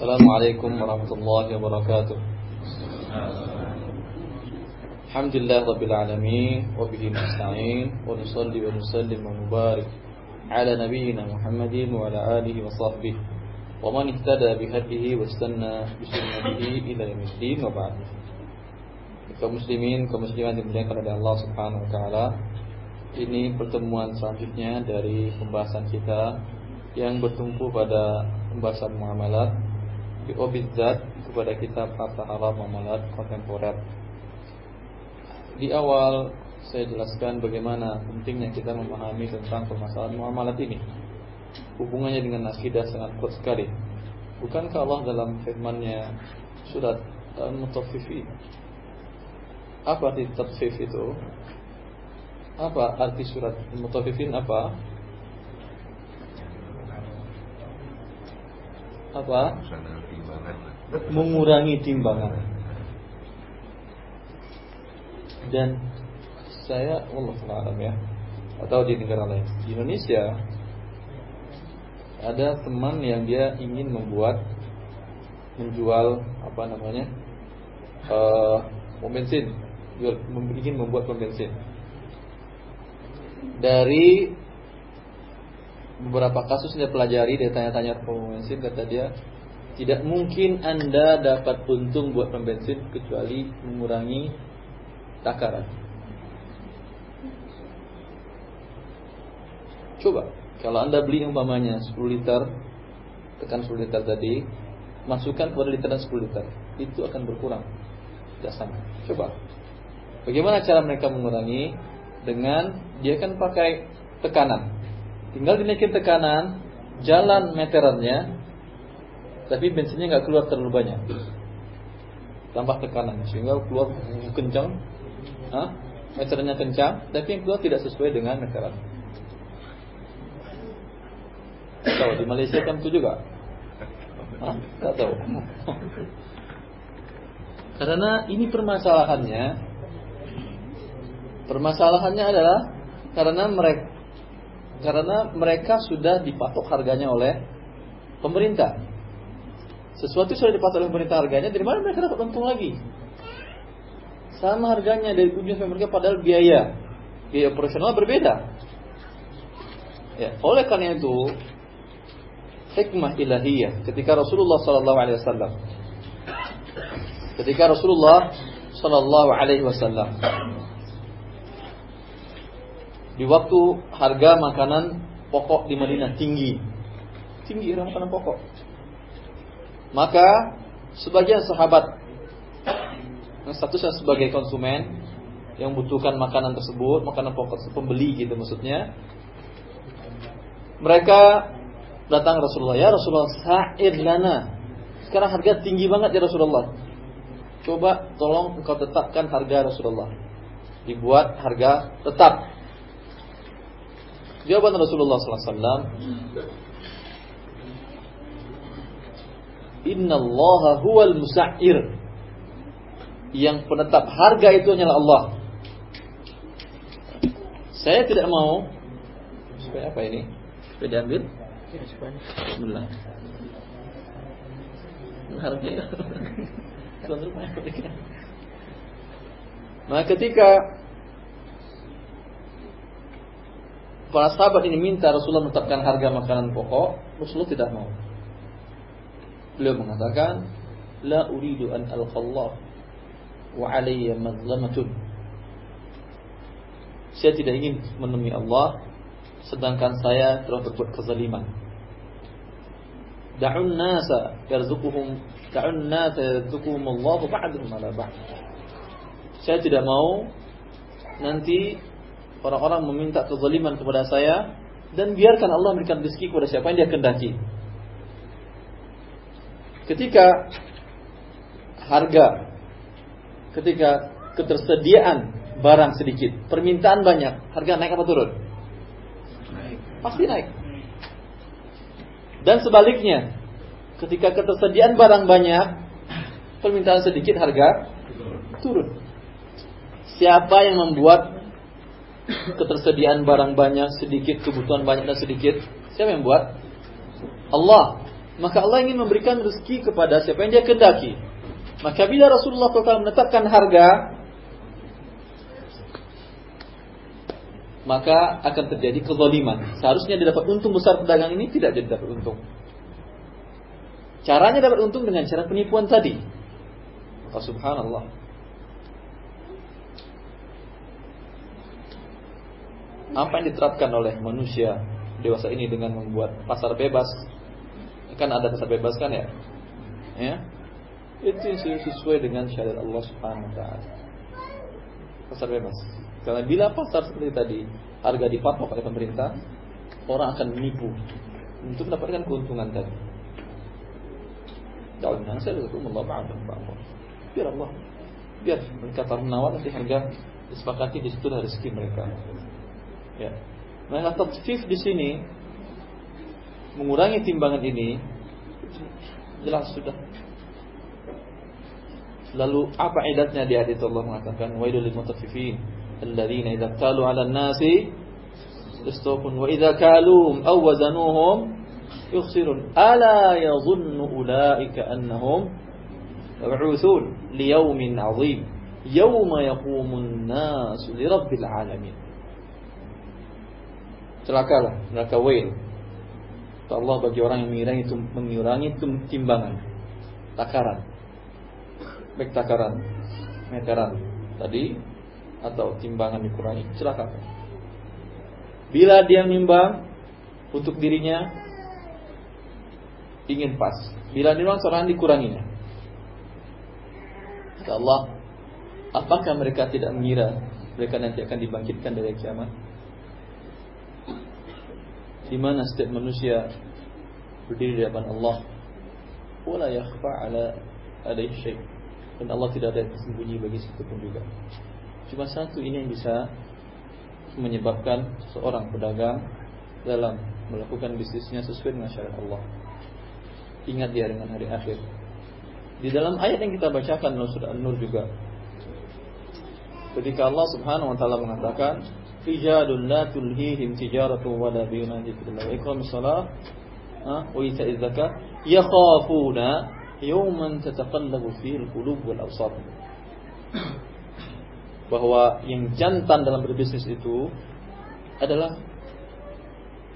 السلام عليكم ورحمة الله وبركاته الحمد لله رب العالمين وبه نستعين ونصلي ونسلم ونبارك على نبينا محمد وعلى آله وصحبه ومن اهتدى بهديه واستنى بسنته إلى يوم الدين وبعد kaum muslimin, kaum muslimat dimuliakan oleh Allah Subhanahu wa taala. Ini pertemuan selanjutnya dari pembahasan kita yang bertumpu pada pembahasan muamalat biobizat kepada kitab Harta Haram Muamalat Kontemporer. Di awal saya jelaskan bagaimana pentingnya kita memahami tentang permasalahan muamalat ini. Hubungannya dengan akidah sangat kuat sekali. Bukankah Allah dalam firman-Nya surat Al-Mutaffifin apa arti tatfif itu? Apa arti surat Mutafifin apa? Apa? Mengurangi timbangan. Dan saya Allah alam ya atau di negara lain di Indonesia ada teman yang dia ingin membuat menjual apa namanya uh, bensin ingin membuat pom bensin. Dari beberapa kasus dia pelajari, dia tanya-tanya pom kata dia tidak mungkin anda dapat untung buat pom bensin kecuali mengurangi takaran. Coba kalau anda beli umpamanya 10 liter, tekan 10 liter tadi, masukkan kepada literan 10 liter, itu akan berkurang. Tidak sama. Coba Bagaimana cara mereka mengurangi? Dengan dia kan pakai tekanan. Tinggal dinaikin tekanan, jalan meterannya, tapi bensinnya nggak keluar terlalu banyak. Tambah tekanan sehingga keluar kencang, Hah? meterannya kencang, tapi yang keluar tidak sesuai dengan meteran. Tahu di Malaysia kan itu juga? Hah? Tak tahu. Karena ini permasalahannya Permasalahannya adalah karena mereka karena mereka sudah dipatok harganya oleh pemerintah. Sesuatu sudah dipatok oleh pemerintah harganya, dari mana mereka dapat untung lagi? Sama harganya dari ujung sampai mereka padahal biaya biaya operasional berbeda. Ya, oleh karena itu hikmah ilahiyah ketika Rasulullah sallallahu alaihi wasallam ketika Rasulullah sallallahu alaihi wasallam di waktu harga makanan pokok di Madinah tinggi. Tinggi makanan pokok. Maka sebagian sahabat yang statusnya sebagai konsumen yang butuhkan makanan tersebut, makanan pokok pembeli gitu maksudnya. Mereka datang Rasulullah, "Ya Rasulullah, sa'ir lana." Sekarang harga tinggi banget ya Rasulullah. Coba tolong engkau tetapkan harga Rasulullah. Dibuat harga tetap Jawaban Rasulullah SAW Inna Allah huwal musa'ir. Yang penetap harga itu hanyalah Allah. Saya tidak mau. Supaya apa ini? Supaya diambil? Bismillah. Harga Tuan rumah Nah ketika para sahabat ini minta Rasulullah menetapkan harga makanan pokok, Rasulullah tidak mau. Beliau mengatakan, "La uridu an alqallah wa alayya madlamatun." Saya tidak ingin menemui Allah sedangkan saya telah berbuat kezaliman. Da'un nasa yarzuquhum da'un nasa yarzuquhum Allah ba'dhum ala ba'd. Saya tidak mau nanti orang-orang meminta kezaliman kepada saya dan biarkan Allah memberikan rezeki kepada siapa yang dia kendaki. Ketika harga, ketika ketersediaan barang sedikit, permintaan banyak, harga naik apa turun? Naik. Pasti naik. Dan sebaliknya, ketika ketersediaan barang banyak, permintaan sedikit, harga turun. Siapa yang membuat ketersediaan barang banyak sedikit, kebutuhan banyak dan sedikit. Siapa yang buat? Allah. Maka Allah ingin memberikan rezeki kepada siapa yang dia kendaki. Maka bila Rasulullah SAW menetapkan harga, maka akan terjadi kezaliman. Seharusnya dia dapat untung besar pedagang ini tidak jadi dapat untung. Caranya dapat untung dengan cara penipuan tadi. Oh, subhanallah. Apa yang diterapkan oleh manusia dewasa ini dengan membuat pasar bebas? Kan ada pasar bebas kan ya? Ya. Itu sesuai dengan syariat Allah Subhanahu wa taala. Pasar bebas. Karena bila pasar seperti tadi harga dipatok oleh pemerintah, orang akan menipu untuk mendapatkan keuntungan tadi. Jauhnya saya itu Allah ba'ala Biar Allah biar mereka taruh menawar nanti harga disepakati di situ rezeki mereka. Ya. Nah, tatfif di sini mengurangi timbangan ini jelas sudah. Lalu apa edatnya di hadits Allah mengatakan wailul lil mutaffifin alladziina idza qalu 'alan nasi istaqun wa idza kaluhum aw wazanuhum yukhsirun. Ala yadhunnu ulaika annahum mab'utsun liyaumin 'adzim yawma yaqumun nasu li rabbil alamin. Celakalah neraka wail. Allah bagi orang yang mengurangi mengurangi timbangan takaran baik takaran meteran tadi atau timbangan dikurangi, celaka. Bila dia menimbang untuk dirinya ingin pas, bila nimbang seorang dikuranginya. Kata Allah, apakah mereka tidak mengira mereka nanti akan dibangkitkan dari kiamat? Di mana setiap manusia berdiri di hadapan Allah, wala yakhfa ala alaihi syai' dan Allah tidak ada yang tersembunyi bagi satu pun juga. Cuma satu ini yang bisa menyebabkan seorang pedagang dalam melakukan bisnisnya sesuai dengan syariat Allah. Ingat dia dengan hari akhir. Di dalam ayat yang kita bacakan dalam surah An-Nur juga. Ketika Allah Subhanahu wa taala mengatakan, "Rijalun la tulhihim tijaratu wa la biyun an dzikrillah wa iqamis shalah wa ita'iz zakat yakhafuna yawman tataqallabu fihi al-qulub wal absar." bahwa yang jantan dalam berbisnis itu adalah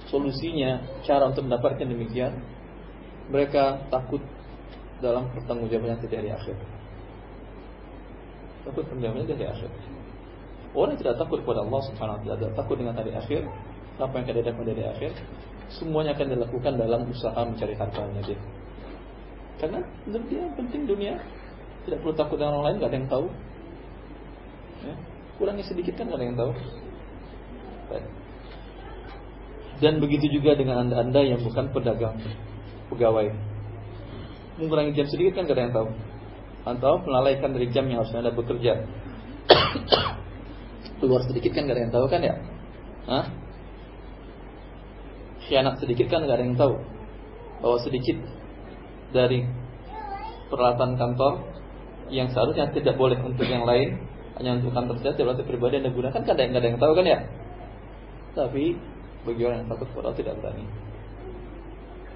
solusinya cara untuk mendapatkan demikian mereka takut dalam pertanggungjawaban nanti dari akhir. Takut pertanggungjawaban dari akhir orang tidak takut kepada Allah subhanahu wa ta'ala takut dengan hari akhir apa yang akan dapat dari akhir semuanya akan dilakukan dalam usaha mencari hartanya dia karena dia penting dunia tidak perlu takut dengan orang lain gak ada yang tahu Ya. Kurangi sedikit kan ada yang tahu. Dan begitu juga dengan anda-anda yang bukan pedagang, pegawai. Mengurangi jam sedikit kan gak ada yang tahu. Atau melalaikan dari jam yang harusnya anda bekerja. Keluar sedikit kan gak ada yang tahu kan ya? Hah? Khianat sedikit kan gak ada yang tahu. Bahwa sedikit dari peralatan kantor yang seharusnya tidak boleh untuk yang lain hanya untuk kantor saja berarti pribadi yang digunakan kan yang ada yang tahu kan ya tapi bagi orang yang takut kepada tidak berani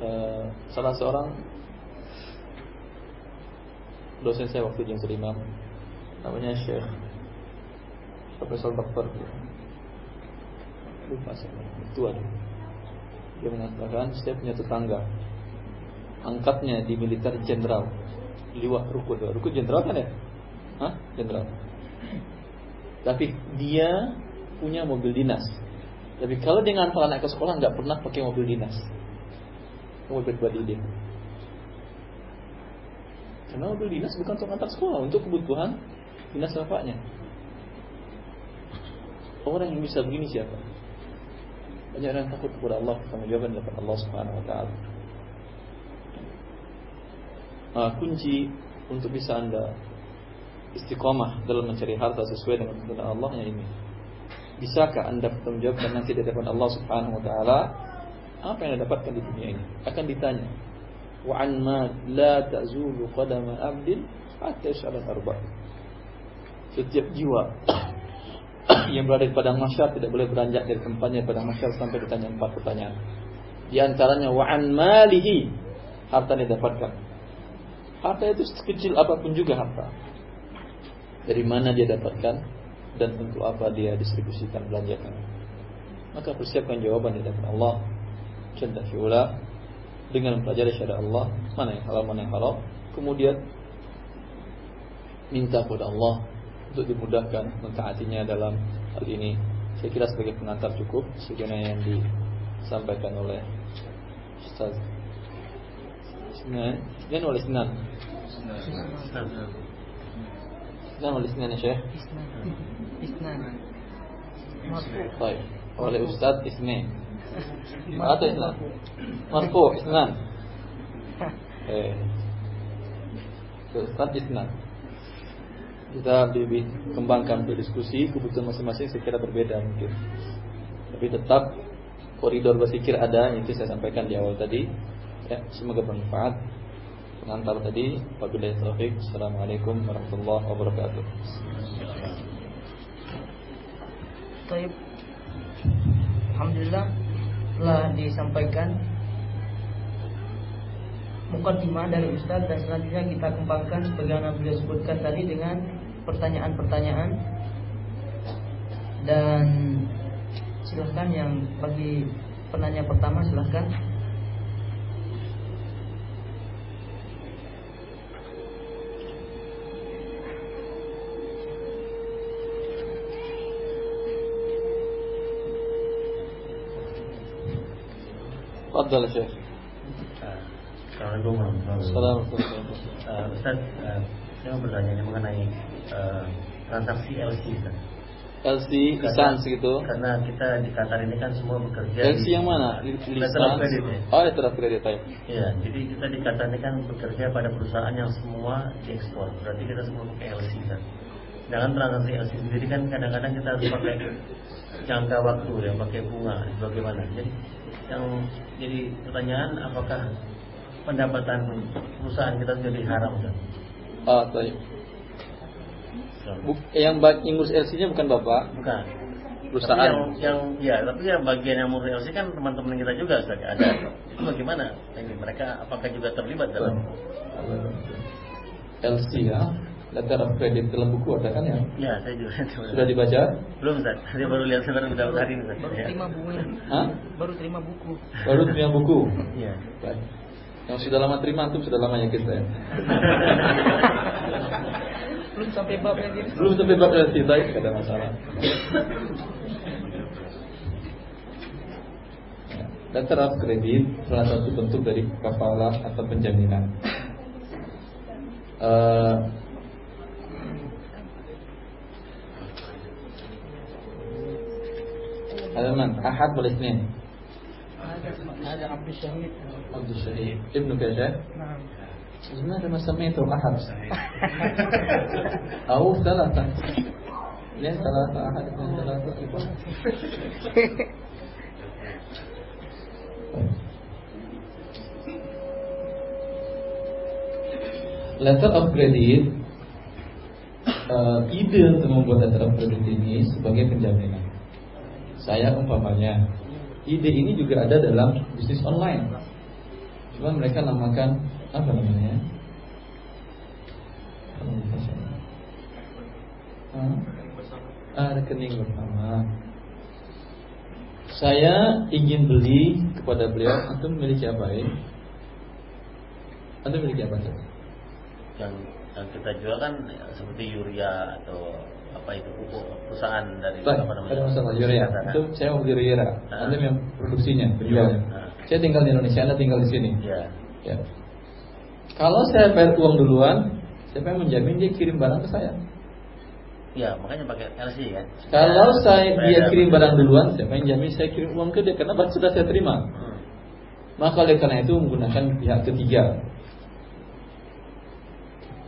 uh, salah seorang dosen saya waktu yang terima namanya Syekh Profesor Doktor. Lupa saya. Tua dia mengatakan setiap punya tetangga. Angkatnya di militer jenderal. Liwat rukun. Rukun jenderal kan ya? Hah? Jenderal. Tapi dia punya mobil dinas. Tapi kalau dengan ngantar anak ke sekolah nggak pernah pakai mobil dinas, mobil pribadi dia. Karena mobil dinas bukan untuk antar sekolah, untuk kebutuhan dinas bapaknya. Orang yang bisa begini siapa? Banyak orang takut kepada Allah, tanggung jawaban dapat Allah Subhanahu Wa Taala. Nah, kunci untuk bisa anda istiqomah dalam mencari harta sesuai dengan tuntunan Allah yang ini. Bisakah anda bertanggung jawab dan nanti di hadapan Allah Subhanahu Wa Taala apa yang anda dapatkan di dunia ini akan ditanya. Wa an ma la ta'zulu qadama abdin hatta yas'al arba. Setiap jiwa yang berada di padang mahsyar tidak boleh beranjak dari tempatnya pada mahsyar sampai ditanya empat pertanyaan. Di antaranya wa an malihi harta yang didapatkan. Harta itu sekecil apa pun juga harta. Dari mana dia dapatkan dan untuk apa dia distribusikan belanjakan. Maka persiapkan jawaban di hadapan Allah Jalla fi'ula dengan mempelajari syariat Allah mana yang halal mana yang haram kemudian minta kepada Allah untuk dimudahkan mentaatinya dalam hal ini saya kira sebagai pengantar cukup sebagaimana yang disampaikan oleh Ustaz Sinan. Sinan oleh Sinan? Sinan oleh Sinan ya Syekh? Isnan. Baik. Oleh Ustaz Isnan atau Isnan? Marfu Isnan. Eh. Ustaz Isnan kita lebih kembangkan berdiskusi kebutuhan masing-masing saya kira berbeda mungkin. Tapi tetap koridor berpikir ada itu saya sampaikan di awal tadi. Ya semoga bermanfaat. Pengantar tadi wabillahi taufik assalamualaikum warahmatullahi wabarakatuh. Baik. Alhamdulillah telah disampaikan. Mukadimah dari Ustaz dan selanjutnya kita kembangkan sebagaimana beliau sebutkan tadi dengan pertanyaan-pertanyaan. Dan silahkan yang bagi penanya pertama silahkan Fadal Syekh. Assalamualaikum warahmatullahi wabarakatuh. Uh, Ustaz, uh, saya mau bertanya mengenai uh, transaksi LC Ustaz. LC lisan segitu Karena kita di Qatar ini kan semua bekerja LC di- yang mana? Letter of credit ya. Oh letter of credit ya. Iya, jadi kita di Qatar ini kan bekerja pada perusahaan yang semua diekspor. Berarti kita semua pakai LC kan. Dengan transaksi LC sendiri kan kadang-kadang kita harus pakai jangka waktu yang pakai bunga bagaimana. Jadi yang jadi pertanyaan apakah pendapatan perusahaan kita jadi haram kan? Oh, baik. Buk- yang ngurus LC-nya bukan Bapak, Bukan. perusahaan. Tapi yang, yang ya, tapi yang bagian yang murni LC kan teman-teman kita juga Ustaz. ada. Itu bagaimana? Ini mereka apakah juga terlibat dalam? LC ya. Letter of credit dalam buku ada kan ya? Ya, saya juga Sudah dibaca? belum Ustaz. Saya baru lihat sebentar beberapa hari ini Ustaz. baru Ya. terima bukunya Hah? baru terima buku Baru punya buku. Iya. Baik. Yang sudah lama terima antum sudah lama yakin saya. belum sampai bab yang ini Belum sampai bab LC baik, tidak ada masalah. Letter of credit salah satu bentuk dari kafalah atau penjaminan. Eh, Halaman Ahad boleh Senin ada Abdul Syahid Abdul Syahid Ibnu Kasyaf nah لماذا ما سميته أحد أو ثلاثة ليه ثلاثة أحد اثنين ثلاثة أربعة Letter of credit uh, Ide untuk membuat letter of credit ini sebagai penjaminan Saya umpamanya Ide ini juga ada dalam bisnis online Cuma mereka namakan Apa namanya Hah? Ah, rekening bersama Saya ingin beli kepada beliau Antum memiliki apa ini? Antum memiliki apa? Cak? Yang yang kita jual kan ya, seperti Yuria atau apa itu pupuk perusahaan dari Baik, apa namanya? masalah Yuria. Itu saya mau Yuria. Ah. Anda yang produksinya, penjualnya. Ah. Saya tinggal di Indonesia, Anda tinggal di sini. Iya. Ya. Kalau saya bayar uang duluan, siapa yang menjamin dia kirim barang ke saya? Iya, makanya pakai LC kan. Kalau Ya, saya dia kirim barang duluan, siapa yang jamin saya kirim uang ke dia? Karena barang sudah saya terima. Hmm. Maka oleh karena itu menggunakan pihak ketiga.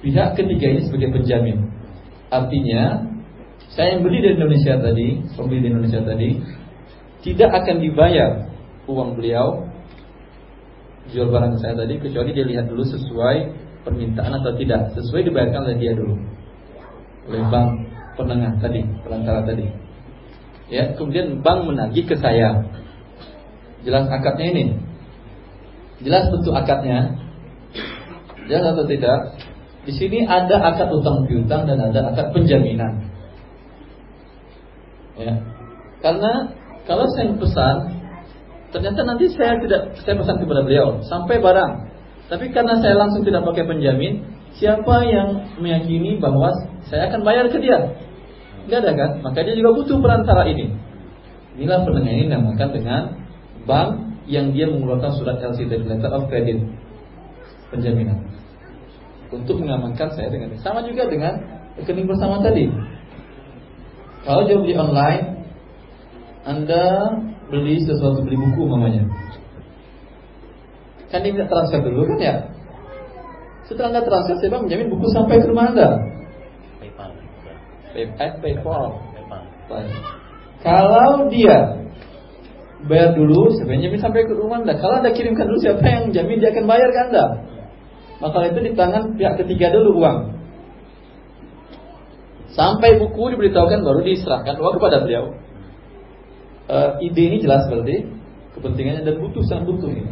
Pihak ketiga ini sebagai penjamin. Artinya, saya yang beli dari Indonesia tadi, pembeli di Indonesia tadi, tidak akan dibayar uang beliau jual barang saya tadi kecuali dia lihat dulu sesuai permintaan atau tidak, sesuai dibayarkan oleh dia dulu. Oleh bank penengah tadi, perantara tadi. Ya, kemudian bank menagih ke saya. Jelas akadnya ini. Jelas bentuk akadnya Jelas atau tidak? Di sini ada akad utang piutang dan ada akad penjaminan. Ya. Karena kalau saya pesan, ternyata nanti saya tidak saya pesan kepada beliau sampai barang. Tapi karena saya langsung tidak pakai penjamin, siapa yang meyakini bahwa saya akan bayar ke dia? Tidak ada kan? Maka dia juga butuh perantara ini. Inilah pendengar ini namakan dengan bank yang dia mengeluarkan surat LC dari letter of credit penjaminan untuk mengamankan saya dengan. Sama juga dengan rekening bersama tadi. Kalau dia beli online, Anda beli sesuatu beli buku mamanya. Kan dia minta transfer dulu kan ya? Setelah Anda transfer, saya menjamin buku sampai ke rumah Anda. PayPal. PayPal. PayPal. PayPal. Kalau dia bayar dulu, saya jamin sampai ke rumah Anda. Kalau Anda kirimkan dulu, siapa yang jamin dia akan bayar ke Anda? Maka itu di tangan pihak ketiga dulu uang. Sampai buku diberitahukan baru diserahkan uang kepada beliau. E, ide ini jelas berarti kepentingannya dan butuh sangat butuh ini.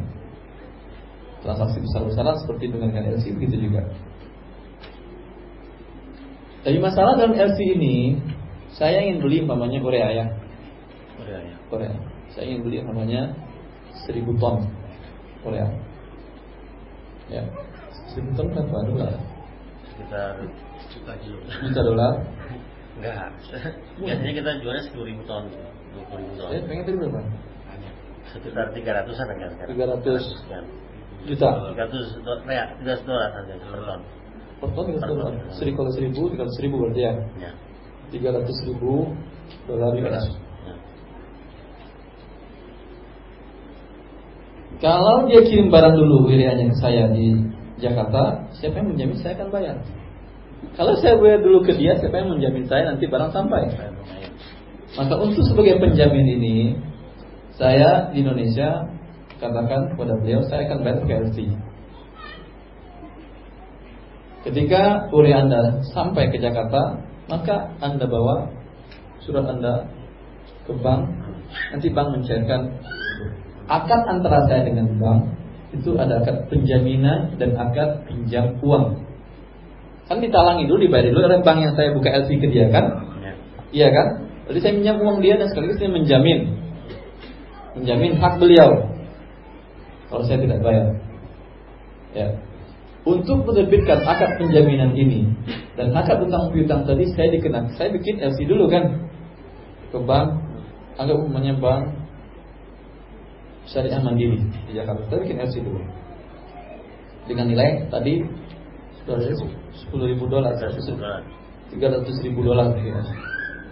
Transaksi besar-besaran seperti dengan LC begitu juga. Tapi masalah dalam LC ini, saya ingin beli umpamanya Korea ya. Korea ya. Korea. Saya ingin beli umpamanya 1000 ton Korea. Ya. 1000 ton berapa dolar? Sekitar juta Juta dolar. Enggak. Biasanya kita jualnya 10 ribu ton, 20 ribu ton. Saya pengen tadi berapa? Sekitar 300-an kan sekarang. 300 sekian. juta 300 dolar, ya, 300 dolar saja per ton. per ton 300 dolar. Seri kalau 1000 300 ribu berarti ya. Ya. 300 ribu dolar US. Ya. Kalau dia kirim barang dulu wilayahnya ke saya di Jakarta, siapa yang menjamin saya akan bayar? Kalau saya bayar dulu ke dia, siapa yang menjamin saya nanti barang sampai? Maka untuk sebagai penjamin ini, saya di Indonesia katakan kepada beliau, saya akan bayar pakai. Ketika uri Anda sampai ke Jakarta, maka Anda bawa surat Anda ke bank, nanti bank mencairkan akad antara saya dengan bank itu ada akad penjaminan dan akad pinjam uang. Kan ditalangi dulu, dibayar dulu oleh bank yang saya buka LC ke dia kan? Ya. Iya kan? Jadi saya minjam uang dia dan sekaligus saya menjamin menjamin hak beliau kalau saya tidak bayar. Ya. Untuk menerbitkan akad penjaminan ini dan akad utang piutang tadi saya dikenakan, saya bikin LC dulu kan ke bank, anggap umumnya bank Syariah Mandiri di Jakarta. Saya bikin LC dulu dengan nilai tadi sepuluh ribu dolar, 300 dolar. tiga ratus ribu dolar. ya.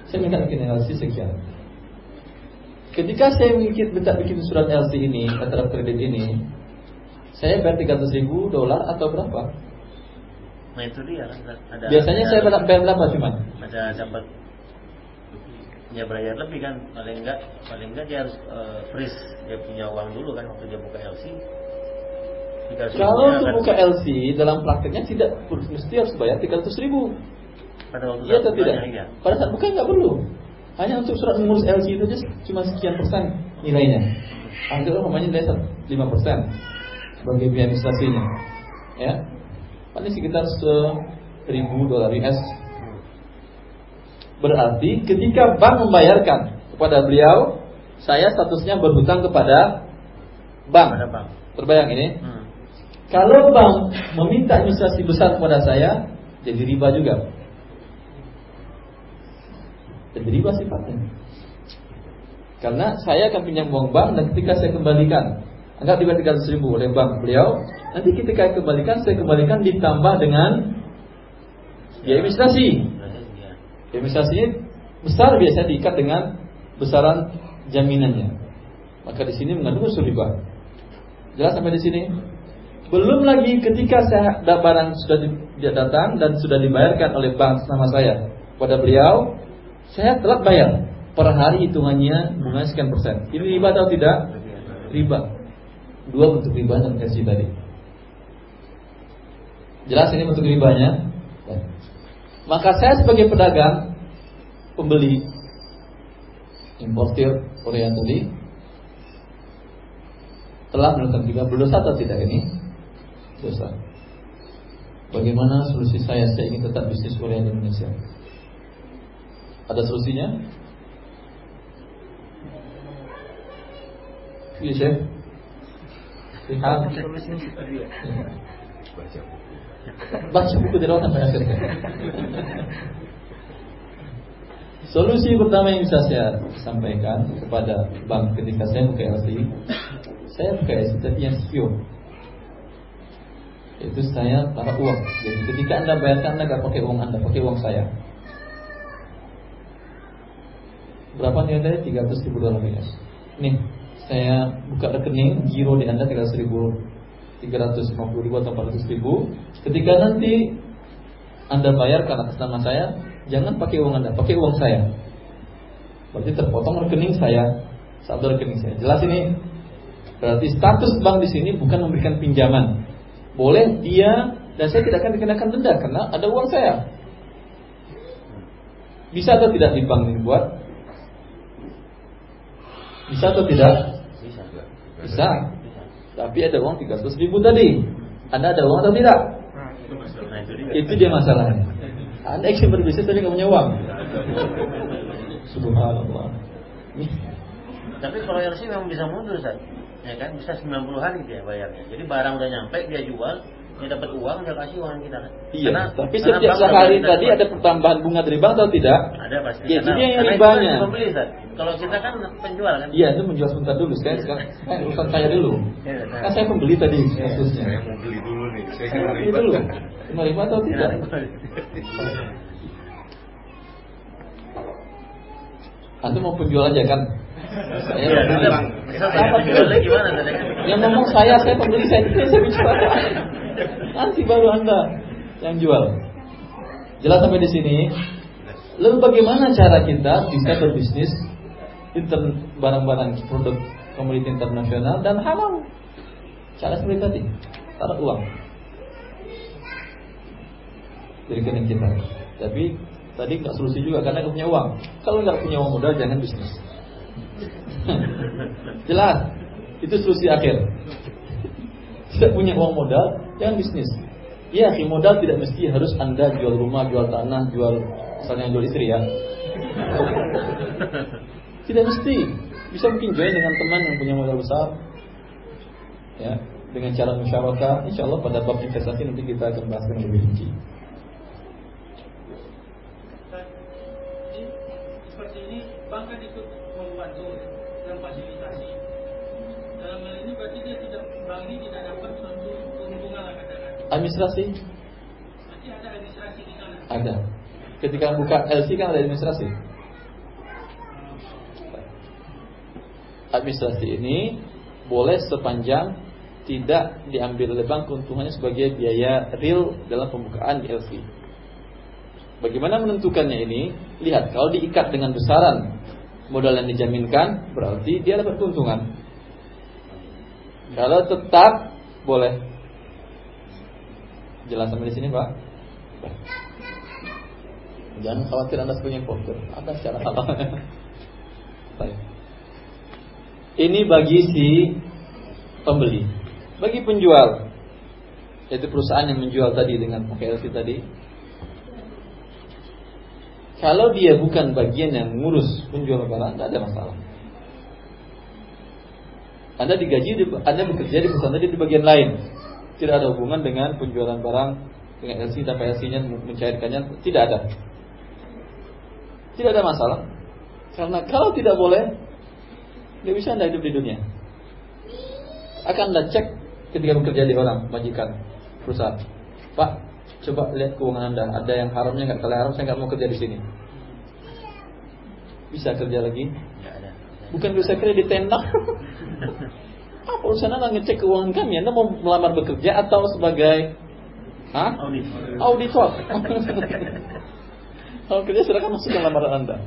Saya minta bikin LC sekian. Ketika saya bikin, minta bikin surat LC ini, letter of credit ini, saya bayar 300 ribu dolar atau berapa? Nah itu dia kan ada. Biasanya ada, saya bayar bayar berapa cuman? ada dapat ya bayar lebih kan paling enggak paling enggak dia harus eh, freeze dia punya uang dulu kan waktu dia buka LC Kalau dia untuk buka LC dalam prakteknya tidak mesti harus bayar 300 ribu. pada waktu Iya atau tidak? iya. Pada saat buka nggak perlu. Hanya untuk surat mengurus LC itu aja cuma sekian persen nilainya. Anggaplah namanya nilai 5 persen sebagai biaya administrasinya. Ya, paling sekitar 1000 dolar US. Berarti ketika bank membayarkan kepada beliau, saya statusnya berhutang kepada bank. pada bank Terbayang ini? hmm. Kalau bank meminta administrasi besar kepada saya, jadi riba juga. Jadi riba sifatnya. Karena saya akan pinjam uang bank dan ketika saya kembalikan, anggap dibayar 300 ribu oleh bank beliau, nanti ketika kembalikan, saya kembalikan ditambah dengan biaya ya. Biaya administrasinya besar biasanya diikat dengan besaran jaminannya. Maka di sini mengandung unsur riba. Jelas sampai di sini? Belum lagi ketika saya barang sudah datang dan sudah dibayarkan oleh bank nama saya pada beliau, saya telat bayar. Per hari hitungannya bunga sekian persen. Ini riba atau tidak? Riba. Dua bentuk riba dalam kasih tadi. Jelas ini bentuk ribanya? Ya. Maka saya sebagai pedagang, pembeli, importir Korea tadi, telah melakukan riba berdosa atau tidak ini? Dosa. Bagaimana solusi saya? Saya ingin tetap bisnis Korea di Indonesia. Ada solusinya? Iya, Chef. Lihat. Baca buku dari awal sampai akhir. Solusi pertama yang bisa saya sampaikan kepada bank ketika saya buka LC, saya buka LC tapi yang secure. Itu saya taruh uang. Jadi ketika anda bayarkan anda nggak pakai uang anda, pakai uang saya. Berapa nilai 300 ribu dolar US. Nih, saya buka rekening giro di anda 300 ribu 350 ribu atau 400 ribu Ketika nanti Anda bayarkan atas nama saya Jangan pakai uang Anda, pakai uang saya Berarti terpotong rekening saya Saldo rekening saya Jelas ini? Berarti status bank di sini bukan memberikan pinjaman Boleh dia Dan saya tidak akan dikenakan denda Karena ada uang saya Bisa atau tidak di bank ini buat? Bisa atau tidak? Bisa. Bisa. Tapi ada uang 300 ribu tadi. Anda ada uang atau tidak? Nah, itu dia. Itu dia masalahnya. Anda ingin berbisnis tapi nggak punya uang. Subhanallah. Tapi kalau LC memang bisa mundur, Ustaz. Ya kan, bisa 90 hari dia bayarnya. Jadi barang udah nyampe, dia jual, dia dapat uang, dia kasih uang kita kan. Iya. Karena- tapi karena setiap udah sehari tadi dari ada pertambahan bunga dari bank atau tidak? Ada pasti. Ya, Karena- jadi yang karena ribanya. kan pembeli. Kalau kita kan penjual kan. Iya, itu menjual sebentar dulu. Saya sekarang eh, urusan saya dulu. Iya, nah. Kan saya pembeli tadi kasusnya. Saya mau beli dulu nih. Saya Saya beli ribet. dulu. Menerima atau tidak? Antum mau penjual aja kan? Saya saya penjualnya gimana tadi? Yang ngomong saya, saya pembeli, saya saya, saya menjual. Nanti baru anda yang jual. Jelas sampai di sini. Lalu bagaimana cara kita bisa berbisnis inter barang-barang produk komoditi internasional dan halal? Cara seperti tadi, taruh uang dari rekening kita. Tapi tadi nggak solusi juga karena nggak punya uang. Kalau nggak punya uang modal jangan bisnis. Jelas, itu solusi akhir. Tidak punya uang modal, jangan bisnis. Ya, si modal tidak mesti harus anda jual rumah, jual tanah, jual misalnya jual istri ya. Tidak mesti. Bisa mungkin join dengan teman yang punya modal besar. Ya, dengan cara musyawarah. Insya Allah pada bab investasi nanti kita akan bahaskan lebih rinci. Jadi, seperti ini bank kan ikut membantu dalam fasilitasi. Dalam hal ini berarti dia tidak bank ini tidak dapat suatu keuntungan lah katakan. Administrasi Nanti ada administrasi di sana. ada. Ketika buka LC kan ada administrasi. Administrasi ini boleh sepanjang tidak diambil oleh bank keuntungannya sebagai biaya real dalam pembukaan LC. Bagaimana menentukannya ini? Lihat, kalau diikat dengan besaran modal yang dijaminkan, berarti dia dapat keuntungan. Kalau tetap boleh. Jelas sampai di sini, Pak? Jangan khawatir Anda sebagai importer. Ada secara halal. Baik. Ini bagi si pembeli. Bagi penjual, yaitu perusahaan yang menjual tadi dengan pakai LC tadi, kalau dia bukan bagian yang ngurus penjual barang, tidak ada masalah. Anda digaji, di- Anda bekerja di perusahaan tadi di bagian lain, tidak ada hubungan dengan penjualan barang dengan LC tanpa LC-nya mencairkannya, tidak ada. Tidak ada masalah. Karena kalau tidak boleh, tidak bisa Anda hidup di dunia. Akan Anda cek ketika bekerja di orang majikan perusahaan. Pak, coba lihat keuangan Anda. Ada yang haramnya nggak? Kalau haram saya nggak mau kerja di sini. Bisa kerja lagi? Bukan bisa kerja di tenda. Apa urusan Anda ngecek keuangan kami? Anda mau melamar bekerja atau sebagai Hah? Audit. Auditor. Kalau kerja silakan masukkan lamaran Anda.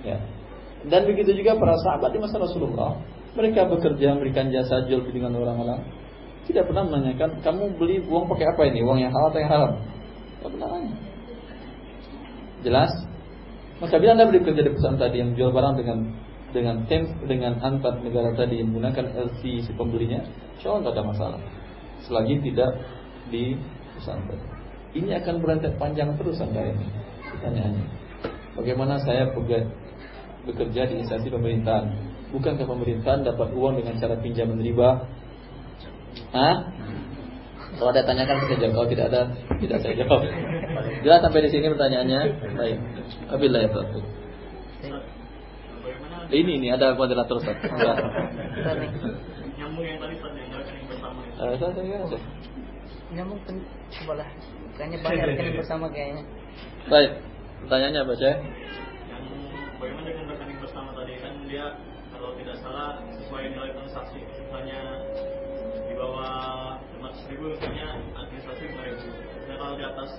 Ya. Dan begitu juga para sahabat di masa Rasulullah, mereka bekerja memberikan jasa jual beli dengan orang-orang, tidak pernah menanyakan kamu beli uang pakai apa ini, uang yang halal atau yang haram. Tidak pernah nanya. Jelas? Maka bila Anda bekerja di perusahaan tadi yang jual barang dengan dengan tem dengan antar negara tadi yang menggunakan LC si pembelinya, Allah tidak ada masalah. Selagi tidak pesantren. Ini akan berantai panjang terus anda ini pertanyaannya. Bagaimana saya bekerja di instansi pemerintahan? Bukankah pemerintahan dapat uang dengan cara pinjam riba? Hah? Kalau ada tanyakan saya jawab. Kalau tidak ada, tidak saya jawab. Jelas sampai di sini pertanyaannya. Baik. Wabillahi taufiq. Ini ini ada moderator Ustaz. Nyambung yang tadi Ustaz yang rekening bersama. Eh, saya saya. Nyambung coba lah. Kayaknya banyak rekening bersama kayaknya. Baik. Pertanyaannya apa, Syekh? Yang bagaimana dengan rekening bersama tadi kan dia kalau tidak salah sesuai nilai transaksi misalnya bawah 500 ribu misalnya administrasi 5 ribu. Dan kalau di atas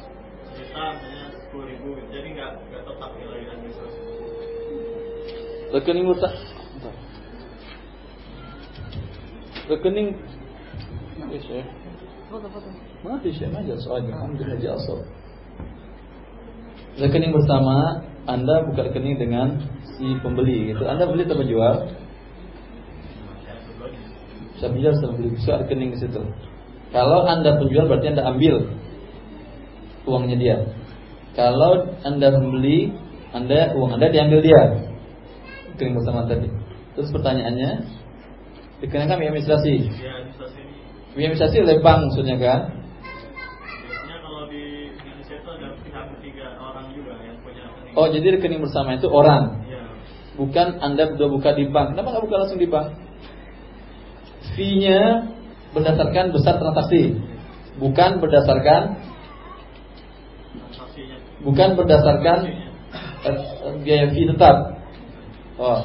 sejuta misalnya 10 ribu jadi nggak nggak tetap nilai administrasi. Rekening bersama rekening. Yes, ya. Mati Syekh aja soalnya Alhamdulillah jasa. Rekening bersama Anda buka rekening dengan si pembeli gitu. Anda beli atau menjual? Saya menjual saya beli buka rekening ke situ. Kalau Anda penjual berarti Anda ambil uangnya dia. Kalau Anda pembeli, Anda uang Anda diambil dia. Rekening bersama tadi. Terus pertanyaannya, rekening kami administrasi. Ya, administrasi. Administrasi oleh bank maksudnya kan? Oh jadi rekening bersama itu orang ya. Bukan anda sudah buka di bank Kenapa nggak buka langsung di bank Fee-nya berdasarkan besar transaksi Bukan berdasarkan Bukan berdasarkan uh, Biaya fee tetap. Oh.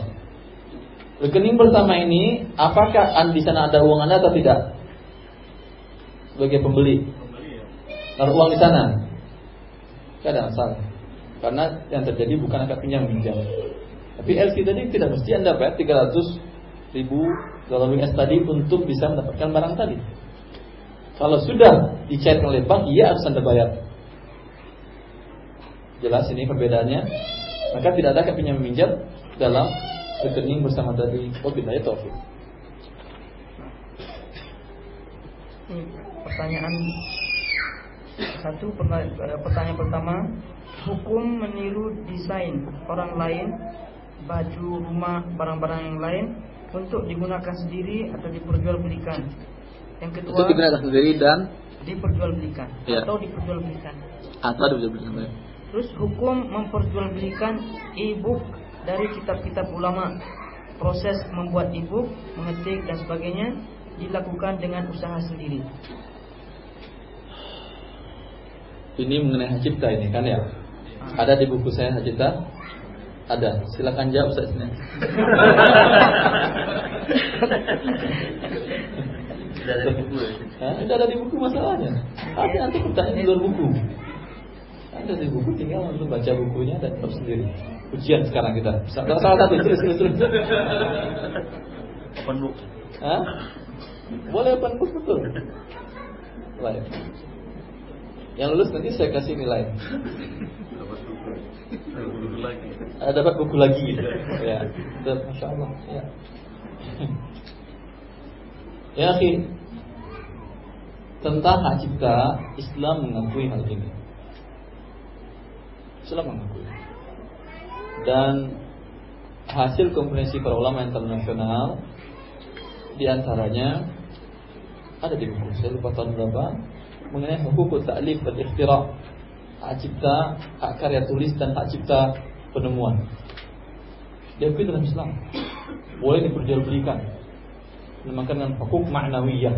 Rekening bersama ini Apakah di sana ada uang anda atau tidak? Sebagai pembeli. Taruh uang di sana Kadang salah karena yang terjadi bukan akad pinjam minjam. Tapi LC tadi tidak mesti Anda bayar 300 ribu dolar US tadi untuk bisa mendapatkan barang tadi. Kalau sudah dicairkan oleh bank, iya harus Anda bayar. Jelas ini perbedaannya. Maka tidak ada akad pinjam minjam dalam rekening bersama tadi. Wabillahi taufik. Pertanyaan satu pertanyaan pertama hukum meniru desain orang lain, baju, rumah, barang-barang yang lain untuk digunakan sendiri atau diperjualbelikan. Yang kedua, itu digunakan sendiri dan diperjualbelikan ya. atau diperjualbelikan. Atau diperjualbelikan. Terus hukum memperjualbelikan e-book dari kitab-kitab ulama. Proses membuat e-book, mengetik dan sebagainya dilakukan dengan usaha sendiri. Ini mengenai hak cipta ini kan ya? Ada di buku saya Hajita? Ada. Silakan jawab ini. Tidak ada di buku. Ya? Ada di buku masalahnya. Ada nanti pertanyaan di luar buku. Ada di buku tinggal untuk baca bukunya dan jawab sendiri. Ujian sekarang kita. Salah satu tulis tulis tulis. Open book. Hah? Boleh open book betul. Baik. Yang lulus nanti saya kasih nilai dapat buku lagi gitu. ya. Masya Allah. Ya. ya akhi, tentang hak cipta Islam mengakui hal ini. Islam mengakui. Dan hasil konferensi para ulama internasional di antaranya ada di buku saya lupa tahun berapa mengenai hukum ta'lif dan ikhtira hak cipta, hak karya tulis dan hak cipta penemuan. Diakui dalam Islam. Boleh diperjualbelikan. Dinamakan dengan hukum ma'nawiyah.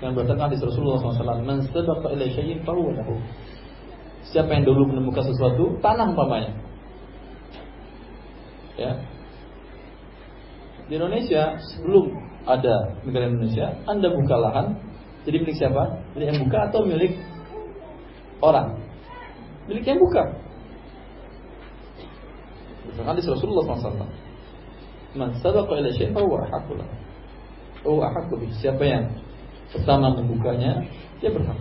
Yang berdasarkan hadis Rasulullah SAW. Man sabaqa ila syai'in fahuwa lahu. Siapa yang dulu menemukan sesuatu, tanah umpamanya. Ya. Di Indonesia sebelum ada negara Indonesia, Anda buka lahan, jadi milik siapa? Milik yang buka atau milik orang? milik yang bukan. Hadis Rasulullah SAW. Man sabaqa ila syai'in fa huwa ahqqu. Oh ahqqu. Siapa yang pertama membukanya, dia berhak.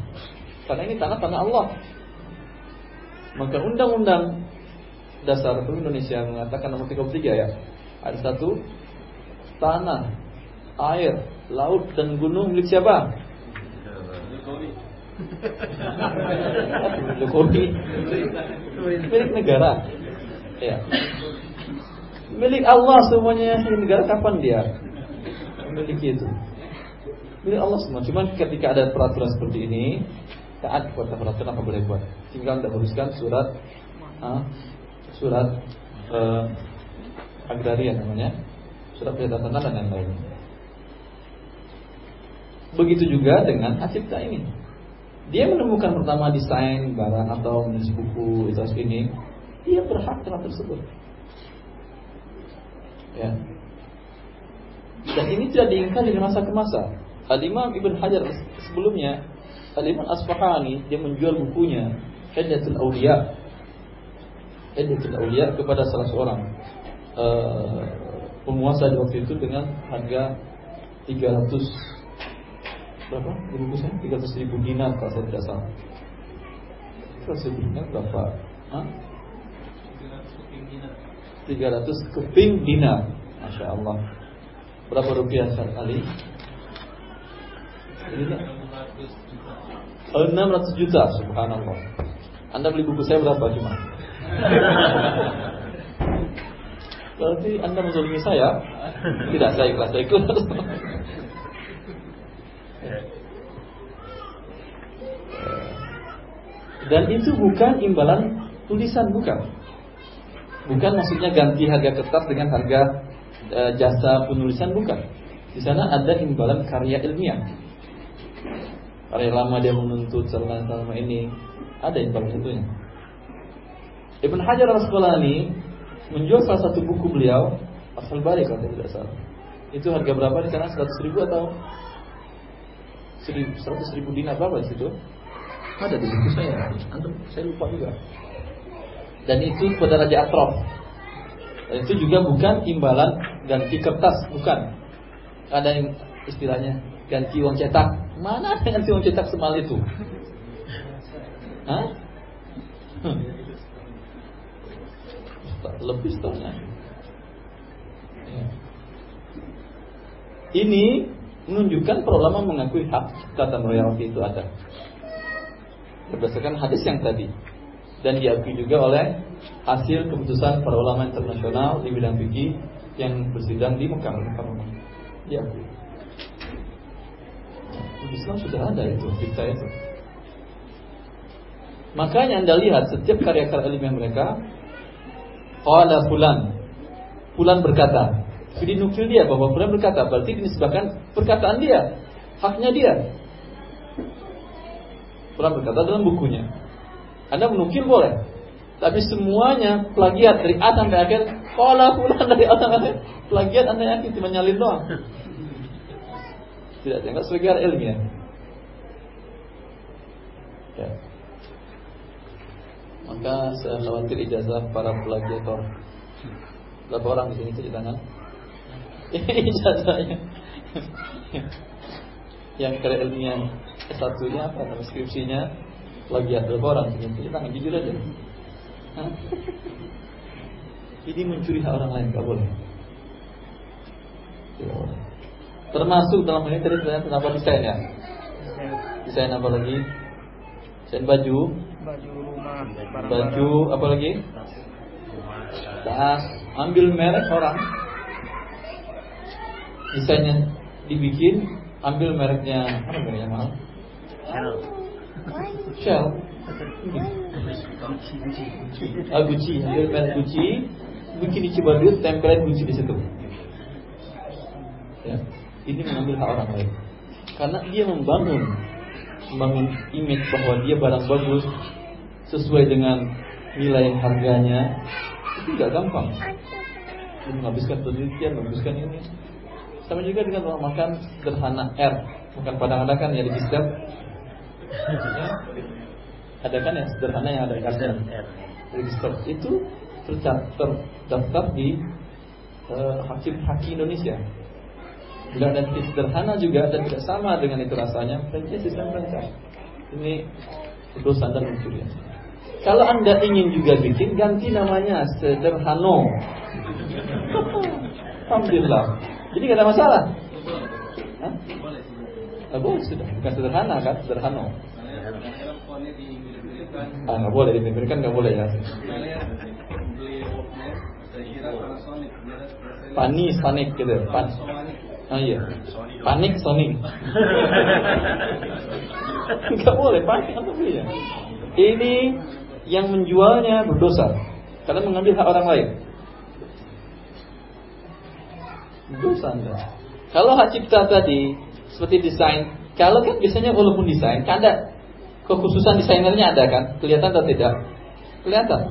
Karena ini tanah-tanah Allah. Maka undang-undang dasar Indonesia mengatakan nomor 33 ya. Ada satu tanah, air, laut dan gunung milik siapa? Jokowi milik negara. Ya. Milik Allah semuanya negara kapan dia memiliki itu? Milik Allah semua. Cuman ketika ada peraturan seperti ini, taat kepada peraturan apa boleh buat. Tinggal teruskan surat uh, surat uh, agraria namanya, surat perintah dan yang lain Begitu juga dengan acipta ini. Dia menemukan pertama desain barang atau menulis buku itu ini, dia berhak terhadap tersebut. Ya. Dan ini tidak diingkari dari masa ke masa. Al-Imam Ibn Hajar sebelumnya Al-Imam Asfahani dia menjual bukunya Hilyatul Awliya Hilyatul Awliya kepada salah seorang uh, penguasa di waktu itu dengan harga 300 berapa? Buku saya 300 ribu dinar kalau saya tidak salah 300 ribu dinar berapa? Hah? 300 keping dinar Masya Allah. Berapa rupiah Ustaz Ali? 600 juta. Subhanallah. Anda beli buku saya berapa cuma? Berarti Anda menzalimi saya? Tidak, saya ikhlas, saya ikhlas. Dan itu bukan imbalan tulisan, bukan Bukan maksudnya ganti harga kertas dengan harga e, jasa penulisan, bukan. Di sana ada imbalan karya ilmiah. Karya lama dia menuntut selama ini Ada bagus itunya. Ibn Hajar al-Asqalani Menjual salah satu buku beliau Asal Bari kalau tidak salah. Itu harga berapa? Di sana? 100 ribu atau 100 ribu dinar berapa di situ? Ada di buku saya. Antum, saya lupa juga Dan itu kepada Raja Atrof Dan itu juga bukan imbalan ganti kertas Bukan Ada yang istilahnya ganti uang cetak. Mana ada ganti uang cetak semal itu? Hah? Lebih setengah. Ya. Ini menunjukkan para ulama mengakui hak tata royalti itu ada. Berdasarkan hadis yang tadi dan diakui juga oleh hasil keputusan para ulama internasional di bidang fikih yang bersidang di Mekah. Diakui. Islam sudah ada itu, kita itu. Makanya Anda lihat setiap karya-karya ilmiah mereka Qala fulan Fulan berkata Jadi nukil dia bahwa fulan berkata Berarti dinisbahkan perkataan dia Haknya dia Fulan berkata dalam bukunya Anda menukil boleh Tapi semuanya plagiat dari A sampai akhir Qala fulan dari A sampai akhir Plagiat Anda yakin cuma nyalin doang tidak dianggap sebagai ilmiah. Ya. Maka saya khawatir ijazah para plagiator. Berapa orang di sini cuci tangan? Ijazahnya. Yang karya ilmiah S1-nya apa skripsinya? Plagiat berapa orang? Cuci tangan jujur aja. Hah? Ini mencuri hak orang lain, gak boleh. Tidak boleh. Termasuk dalam ini tadi sebenarnya kenapa desain ya? Desain apa lagi? Desain baju. Baju rumah. Baju apa lagi? Tas. Ambil merek orang. Desainnya dibikin, ambil mereknya apa mereknya mahal? Shell. Ah, Gucci, merek Gucci, bikin di Cibadut, tempelin Gucci di situ. Ya ini mengambil hak orang lain. Karena dia membangun membangun image bahwa dia barang bagus sesuai dengan nilai harganya itu tidak gampang. Dia menghabiskan penelitian, menghabiskan ini. Sama juga dengan orang makan sederhana R, bukan padang-adakan ya di Islam. Ada kan yang sederhana yang ada kasnya register itu terdaftar di uh, hakim Indonesia dan nanti sederhana juga dan tidak sama dengan itu rasanya, franchise sistem franchise. Ini dosa dan mencuri. Kalau anda ingin juga bikin, ganti namanya sederhano. Alhamdulillah. Jadi tidak ada masalah. Hah? Boleh sudah, bukan sederhana kan, dimirip-miripkan. Ah, nggak boleh dimirip-miripkan nggak boleh ya. Lihat, Panasonic gitu. Pan Panasonic. ah iya. Panik Sony. Nggak boleh panik apa ya? Ini yang menjualnya berdosa karena mengambil hak orang lain. Dosa anda. Kalau hak cipta tadi seperti desain, kalau kan biasanya walaupun desain, kan ada kekhususan desainernya ada kan? Kelihatan atau tidak? Kelihatan.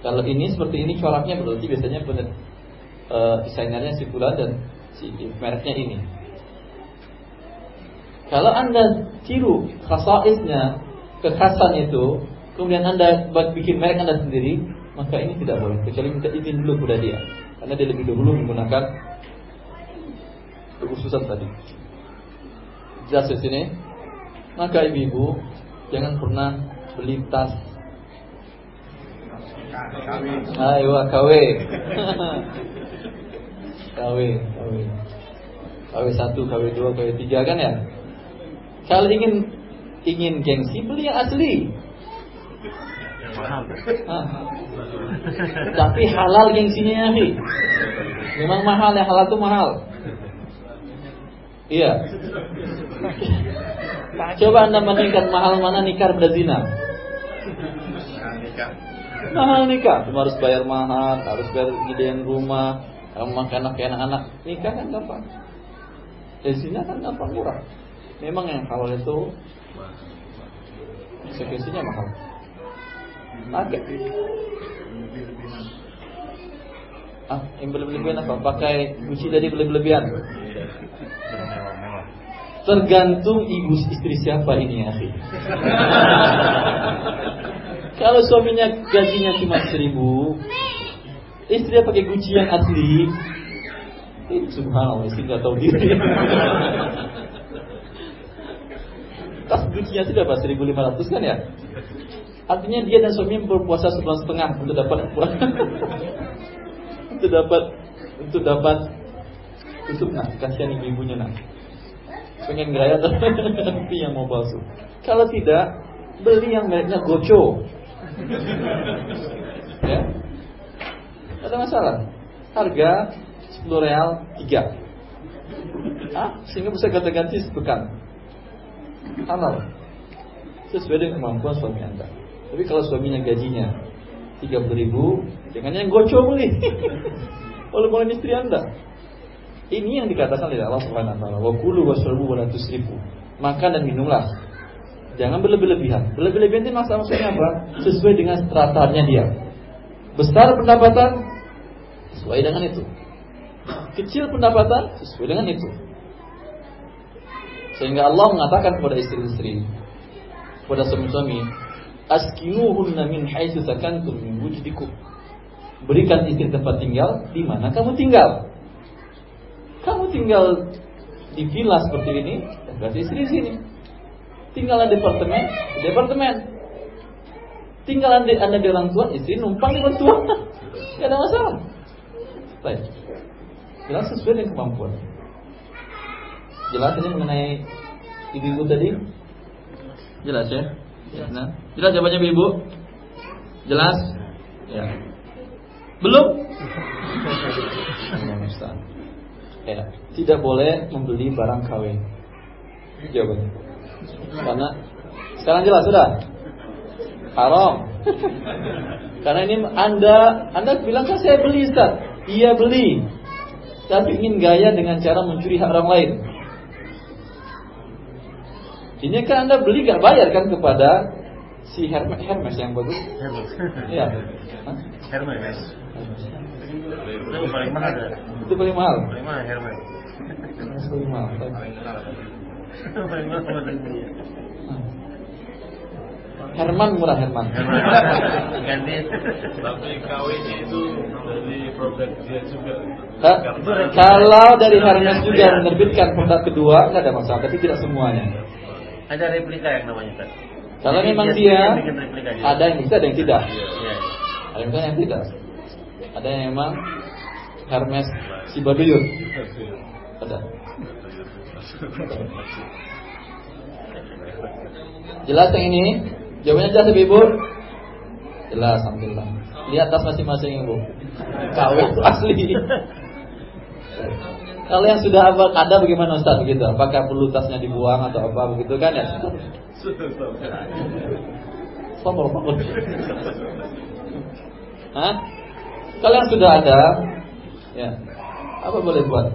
Kalau ini seperti ini coraknya berarti biasanya benar eh, desainernya si fulan dan si mereknya ini. Kalau anda tiru khasaisnya, kekhasan itu, kemudian anda buat bikin merek anda sendiri, maka ini tidak boleh. Kecuali minta izin dulu kepada dia, karena dia lebih dahulu menggunakan kekhususan tadi. Jelas di sini. Maka ibu-ibu jangan pernah beli tas. Ayo KW. KW, KW. KW 1, KW 2, KW 3 kan ya? Kalau ingin ingin gengsi beli yang asli. Hah. Tapi halal gengsinya ya, Memang mahal yang halal itu mahal. Iya. Coba anda bandingkan mahal mana nikah berzina. Mahal nikah, cuma harus bayar mahal, harus bayar gedean rumah, makan anak anak-anak, nikah kan gampang. Ya zina kan gampang murah. Memang yang halal itu eksekusinya mahal. Agak. Ah, yang berlebihan apa? Pakai guci tadi berlebihan. Tergantung ibu istri siapa ini ya. Kalau suaminya gajinya cuma seribu, istri pakai guci yang asli, itu subhanallah, istri nggak tahu diri. Tas gucinya sudah berapa? 1500 kan ya? Artinya dia dan suaminya berpuasa sebulan setengah untuk dapat untuk dapat untuk dapat untuk nah kasihan ibu-ibunya nah pengen gaya tapi yang mau palsu? Kalau tidak beli yang mereknya goco ya? Ada masalah. Harga 10 real 3 ah sehingga bisa kata ganti sepekan. Halal. Sesuai dengan kemampuan suami anda. Tapi kalau suaminya gajinya 30 ribu jangan yang goco beli. Walaupun istri anda ini yang dikatakan oleh Allah Subhanahu wa taala, "Wa kulu washrabu wa tusrifu." Makan dan minumlah. Jangan berlebih-lebihan. Berlebih-lebihan itu maksud maksudnya apa? Sesuai dengan stratanya dia. Besar pendapatan sesuai dengan itu. Kecil pendapatan sesuai dengan itu. Sehingga Allah mengatakan kepada istri-istri, kepada suami-suami, "Askinuhunna min haitsu sakantum min wujdikum." Berikan istri tempat tinggal di mana kamu tinggal. Kamu tinggal di villa seperti ini, berarti istri di sini. Tinggal di departemen, di departemen. Tinggal di anda di orang tua, istri numpang di orang tua. Tidak ada masalah. Baik. Jelas sesuai dengan kemampuan. Jelas ini mengenai ibu-ibu tadi? Jelas ya? Nah, jelas jawabannya ibu? Jelas? Ya. Belum? Ya, tidak boleh membeli barang KW. Jawabannya. Karena sekarang jelas sudah. Haram. Karena ini Anda Anda bilang kan saya beli Ustaz. Iya beli. Tapi ingin gaya dengan cara mencuri hak orang lain. Ini kan Anda beli gak bayar kan kepada si Hermes, Hermes yang bagus? Hermes. Iya. Hah? Hermes. Paling mahal ya? Itu paling mahal. Paling mahal Hermes. Hermes paling mahal. Paling mahal sama dunia. Herman murah Herman. Ganti. Tapi KW-nya itu dari produk dia juga. Hah? Kalau dari Hermes juga menerbitkan produk kedua nggak ada masalah, tapi tidak semuanya. Ada replika yang namanya Ustaz. Kalau Jadi memang dia dia ada yang bisa, ada yang tidak. Iya. Ada yang bisa, ada yang tidak. Ada yang memang Hermes si Baduyut. Ada. Jelas yang ini? Jawabannya jelas Ibu? Jelas, alhamdulillah. Lihat tas masing-masing Ibu. Itu asli. Kalau yang sudah ada bagaimana Ustaz begitu? Apakah perlu tasnya dibuang atau apa begitu kan ya? Banget. Hah? Kalau yang sudah ada, ya apa boleh buat?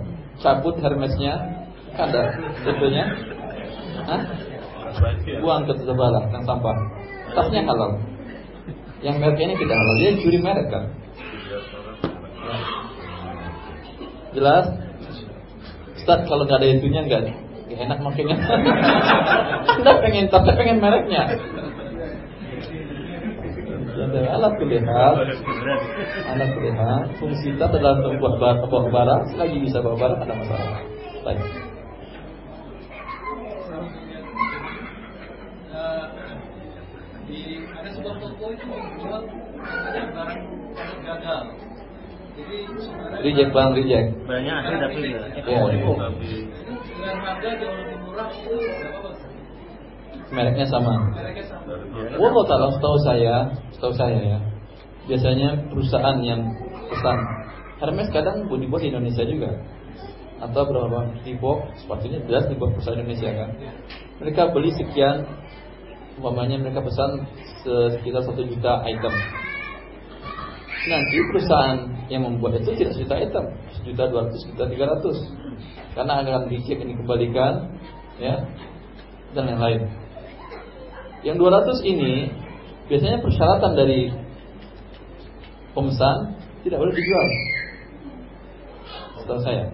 Cabut Hermesnya, ada. Hah? Buang ke sebelah yang sampah. Tasnya halal. Yang merek ini tidak halal, dia curi merek kan? Jelas? Ustaz kalau nggak ada itunya nggak enak makanya. Anda pengen tapi pengen mereknya. Alat kulihat, alat kulihat, fungsi kita adalah membuat barang, bawa barang, selagi bisa bawa barang ada masalah. Baik. ada sebuah toko itu menjual barang gagal Reject bang, reject. Banyak asli tapi ya. Iya. Dengan harga jauh lebih murah itu berapa Mereknya sama. Wallah taala setahu saya, setahu saya ya. Biasanya perusahaan yang pesan Hermes kadang dibuat di Indonesia juga. Atau berapa Reebok, sepatunya jelas dibuat perusahaan Indonesia kan. Mereka beli sekian, umpamanya mereka pesan sekitar satu juta item nanti perusahaan yang membuat itu tidak sejuta item, sejuta dua ratus, sejuta tiga ratus, karena akan dicek ini kembalikan, ya, dan yang lain. Yang dua ratus ini biasanya persyaratan dari pemesan tidak boleh dijual, setahu saya,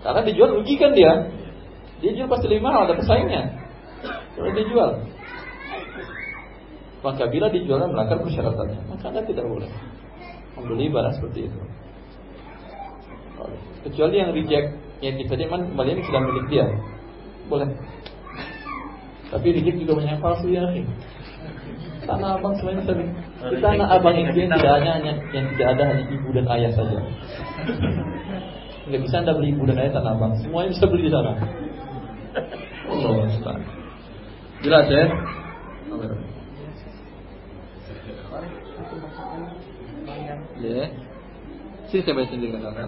karena dijual rugi kan dia, dia jual pasti lebih mahal, ada pesaingnya, boleh dijual. Maka bila dijual melanggar persyaratannya, maka anda tidak boleh membeli barang seperti itu. Kecuali yang reject yang kita memang kembali ini sudah milik dia, boleh. Tapi reject juga banyak palsu ya, Tanah abang semuanya bisa Di tanah abang itu yang tidak hanya, hanya yang tidak ada hanya ibu dan ayah saja. Nggak bisa anda beli ibu dan ayah tanah abang, semuanya bisa beli di sana. Allah Jelas ya? Ya. Sini saya baca sendiri kan.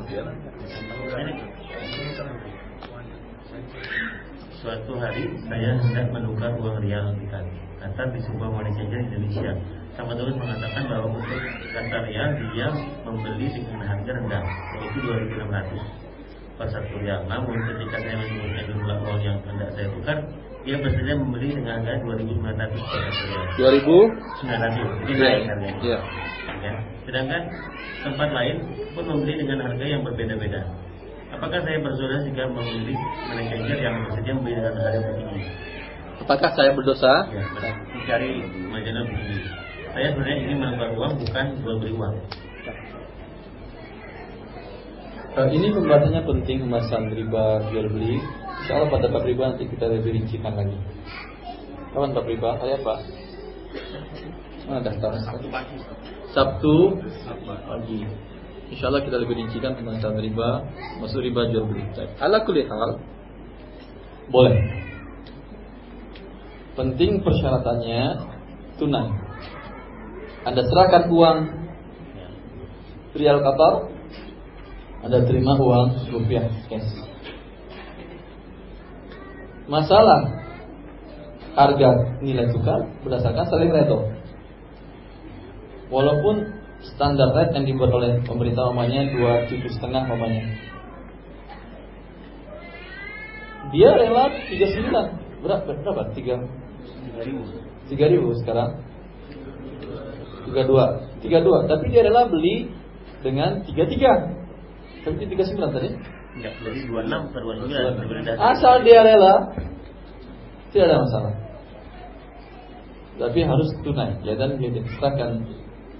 Suatu hari saya hendak menukar uang rial di Qatar di sebuah money changer Indonesia. Sang petugas mengatakan bahwa untuk Qatar rial dia membeli dengan harga rendah yaitu 2.600 per satu rial. Namun ketika saya menyebutkan jumlah uang yang hendak saya tukar, dia bersedia membeli dengan harga 2.900 per satu rial. 2.900. Jadi naik harganya. Iya. Ya. Sedangkan tempat lain pun membeli dengan harga yang berbeda-beda. Apakah saya berdosa jika memilih manajer yang bersedia membeli dengan harga yang tinggi? Apakah saya berdosa? Ya, mencari majalah tinggi. Saya sebenarnya ingin menukar uang bukan jual beli uang. Uh, ini pembahasannya penting pembahasan riba jual beli. Insya Allah pada bab riba nanti kita lebih rincikan lagi. Kapan bab riba? Hari apa? Mana daftar? Sabtu pagi. Insya Allah kita lebih rincikan tentang cara riba, masuk riba jual beli. Ala kulli hal boleh. Penting persyaratannya tunai. Anda serahkan uang rial Qatar, Anda terima uang rupiah cash. Masalah harga nilai tukar berdasarkan saling redo. Walaupun standar rate yang dibuat oleh pemerintah umumnya dua tujuh setengah umumnya, dia rela tiga sembilan. Berapa? Berapa? Tiga? Tiga ribu. Sekarang. Tiga dua. Tiga dua. Tapi dia rela beli dengan tiga tiga. Tapi tiga sembilan tadi. Enggak, jadi dua enam per dua sembilan. Asal dia rela tidak ada masalah. Tapi harus tunai. Ya dan dia diserahkan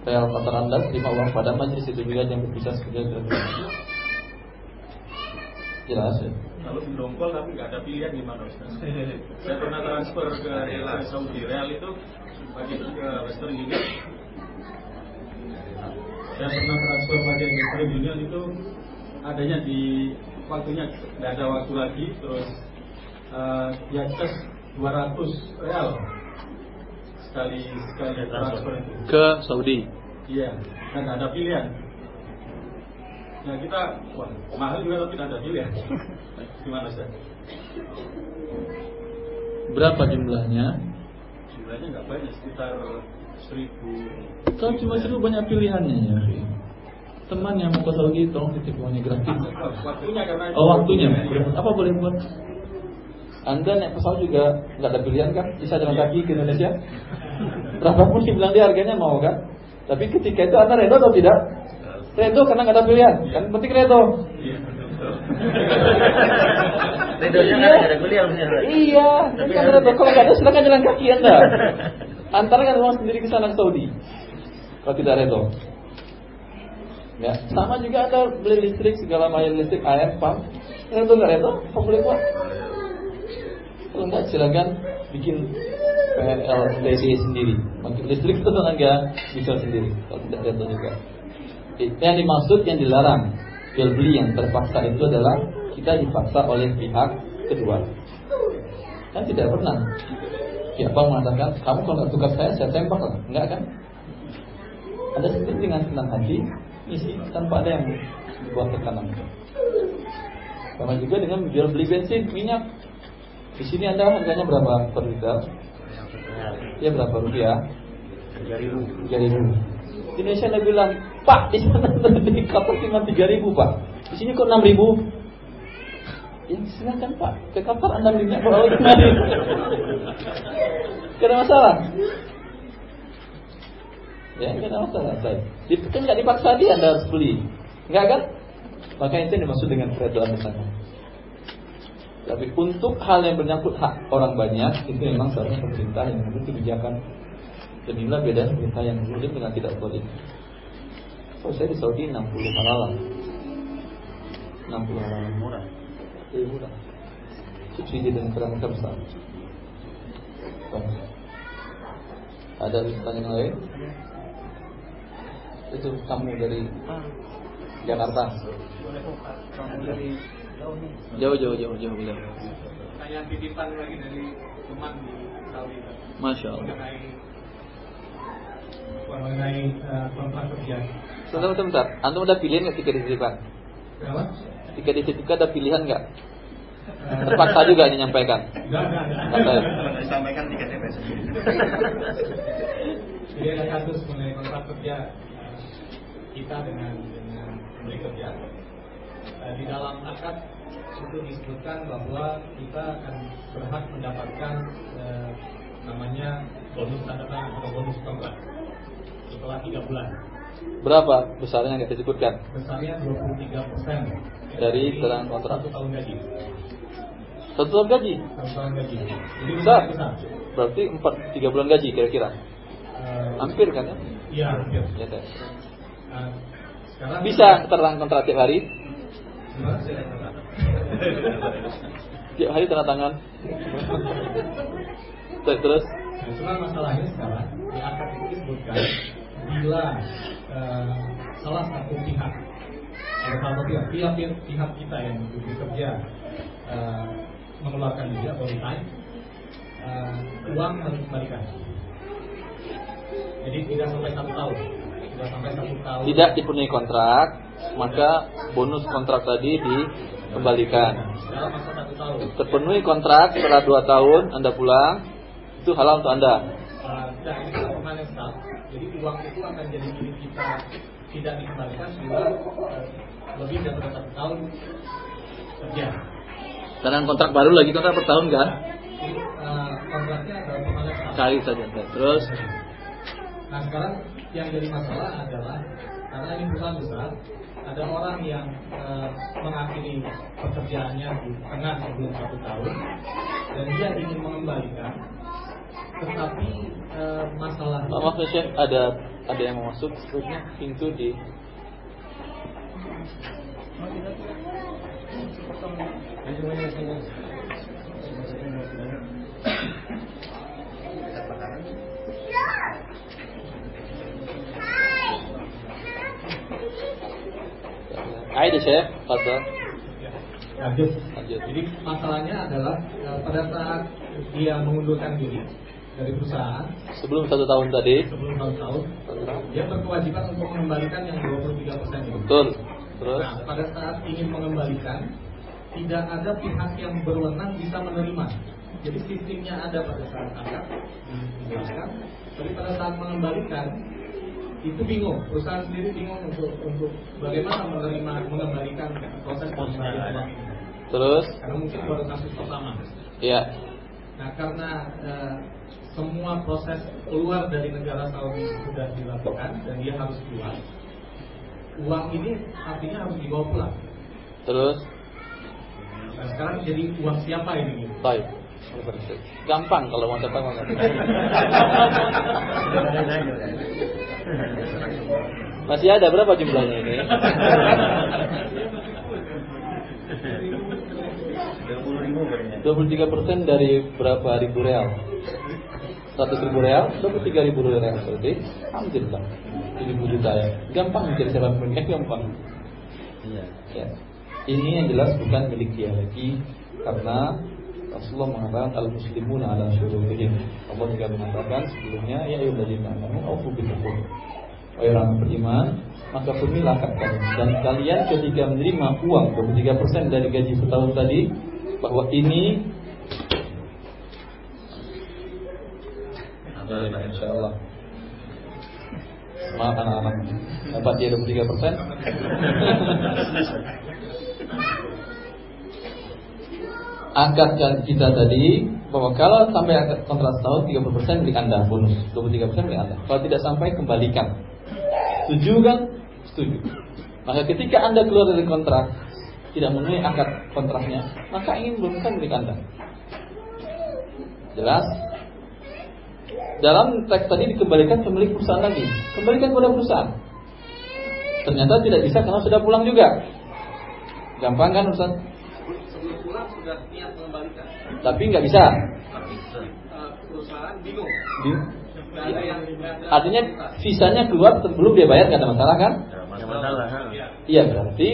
real kotor anda terima uang pada majelis itu juga yang seperti itu jelas ya kalau mendongkol tapi nggak ada pilihan gimana Ustaz? Saya pernah transfer ke Real Saudi Real itu pakai ke Western Union. Saya pernah transfer pakai Western Union itu adanya di waktunya nggak ada waktu lagi terus uh, ya tes 200 real sekali sekali transfer itu. Ke Saudi. Iya, dan nggak ada pilihan. Nah kita, wah mahal juga tapi ada pilihan. Gimana sih? Berapa jumlahnya? Jumlahnya nggak banyak, sekitar seribu. Kalau cuma seru banyak pilihannya ya. Teman yang mau ke Saudi tolong titip uangnya gratis. Waktunya karena Oh waktunya, apa boleh buat? Anda naik pesawat juga nggak ada pilihan kan? Bisa jalan kaki ke Indonesia? Berapapun sih bilang dia harganya mau kan? Tapi ketika itu Anda redo atau tidak? Redo karena nggak ada pilihan. Kan penting redo. Iya. Redonya kan nggak ada kuliah bener. Iya, Tapi kan redo. Kalau nggak ada silakan jalan kaki Anda. Antarkan uang sendiri ke sana ke Saudi. Kalau tidak redo. Ya, sama juga Anda beli listrik segala macam listrik, air, pump. Redo nggak redo? Kau boleh buat. Kalau enggak silakan bikin PLTC sendiri. Makin listrik itu tenaga bisa sendiri. Kalau tidak redo juga. Yang dimaksud yang dilarang jual beli yang terpaksa itu adalah kita dipaksa oleh pihak kedua. Kan tidak pernah. Pihak bank mengatakan kamu kalau tukar saya saya tembak lah. Enggak kan? Ada seperti dengan senang hati isi tanpa ada yang buat tekanan. Sama juga dengan menjual beli bensin, minyak. Di sini Anda harganya berapa per liter? Ya berapa rupiah? Tiga ribu. Tiga ribu. Di Indonesia Anda bilang, Pak di sana di kapal cuma tiga ribu Pak. Di sini kok enam ribu? Ya silakan Pak, ke kapal Anda beli minyak bawa kemari. Gak ada masalah. Ya, ada masalah. Saya. Di- Kan nggak dipaksa dia Anda harus beli, nggak kan? Maka itu yang dimaksud dengan keredoan sana. Tapi untuk hal yang menyangkut hak orang banyak itu memang seharusnya pemerintah yang mengambil kebijakan. Dan inilah beda pemerintah yang zalim dengan tidak zalim. Oh saya di Saudi 60 halalan 60 halalan Murah. Lebih murah Subsidi dan kerangka besar. Ada pertanyaan lain? Itu kamu dari Jakarta Jauh jauh jauh jauh beliau Saya titipan lagi dari teman di Saudi. Masya Allah mengenai mengenai eh, kontrak kerja. Sebentar, sebentar. Antum ada pilihan nggak ketika dititipkan? Kenapa? Ketika dititipkan ada pilihan nggak? Terpaksa juga ini nyampaikan. Enggak, enggak, enggak. Di KTP sendiri. Jadi ada kasus mengenai kontrak kerja eh, kita dengan dengan pemberi kerja. Eh, Di dalam akad itu disebutkan bahwa kita akan berhak mendapatkan eh, namanya bonus tanda tangan atau bonus kontrak setelah tiga bulan. Berapa besarnya yang nggak disebutkan? Besarnya 23 persen Dari tanda kontrak. satu tahun gaji. Satu tahun gaji. Satu tahun gaji. Jadi Besar. besar. Berarti empat tiga bulan gaji kira-kira. Eh, Hampir kan ya? Iya, hampir. Ya. Nah, sekarang Bisa tanda kontrak tiap hari? Gimana? Saya nggak tahu. Tiap hari tanda tangan. Terus, Nah, cuma masalahnya sekarang di akad itu disebutkan bila eh, salah satu pihak salah satu pihak pihak, pihak, kita yang bekerja eh, mengeluarkan diri atau resign eh, uang harus dikembalikan. Jadi tidak sampai satu tahun, tidak sampai satu tahun. tidak dipenuhi kontrak, maka bonus kontrak tadi dikembalikan. Terpenuhi kontrak setelah dua tahun Anda pulang, itu halal untuk Anda. Nah, ini permanen. Jadi uang itu akan jadi milik kita tidak dikembalikan bila uh, lebih dari satu tahun kerja. Dan kontrak baru lagi kontrak per tahun kan? Jadi uh, kontraknya adalah permanen. Sekali saja. Terus Nah sekarang yang jadi masalah adalah karena ini perusahaan besar, ada orang yang uh, mengakhiri pekerjaannya di tengah sebelum satu tahun. Dan dia ingin mengembalikan, tetapi uh, masalah Oh, maaf Syekh, ada ada yang mau masuk? Sepertinya pintu di Aida Syekh, fadal. lanjut. Lanjut. Jadi masalahnya adalah eh, pada saat dia mengundurkan diri dari perusahaan Sebelum satu tahun tadi. sebelum satu tahun, dia berkewajiban untuk mengembalikan yang 23 persen itu. Betul. Terus Nah, pada saat ingin mengembalikan, tidak ada pihak yang berwenang bisa menerima. Jadi sistemnya ada pada saat angkat, dijelaskan. Tapi pada saat mengembalikan, itu bingung. Perusahaan sendiri bingung untuk untuk bagaimana menerima mengembalikan proses pengembalian terus Karena mungkin baru kasus pertama. ya. Nah, karena eh, semua proses keluar dari negara Saudi sudah dilakukan dan dia harus keluar, uang ini artinya harus dibawa pulang. Terus Nah, sekarang jadi uang siapa ini? Gampang kalau mau cepat mau. Masih ada berapa jumlahnya ini? 20 ribu kayaknya. 23 persen dari berapa ribu real? 100 ribu real, 23 ribu real berarti Alhamdulillah 70 juta ya Gampang mencari siapa pemiliknya, gampang Iya. ya. Ini yang jelas bukan milik dia lagi Karena Rasulullah mengatakan Al-Muslimun ala syurutihim Allah juga mengatakan sebelumnya Ya ayyuhalladzina amanu aufu bittaqwa Wahai orang beriman Maka penuhilah akad kalian. Dan kalian ketika menerima uang 23% dari gaji setahun tadi Bahwa ini Ya, insya Allah. Maaf anak-anak. Dapat dia 23 persen Akad kita tadi bahwa kalau sampai akad kontrak setahun 30 persen milik anda bonus. 23 persen milik anda. Kalau tidak sampai kembalikan. Setuju kan? Setuju. Maka ketika anda keluar dari kontrak Tidak memenuhi akad kontraknya Maka ingin belumkan milik anda. Jelas? Dalam teks tadi dikembalikan ke milik perusahaan lagi. Kembalikan kepada perusahaan. Ternyata tidak bisa karena sudah pulang juga. Gampang kan Ustaz? Pulang sudah niat mengembalikan, Tapi nggak bisa tapi eh, perusahaan bingung. Nggak ada Artinya visanya keluar sebelum dia bayar nggak ada masalah kan? Nggak masalah. ha. Iya. Iya berarti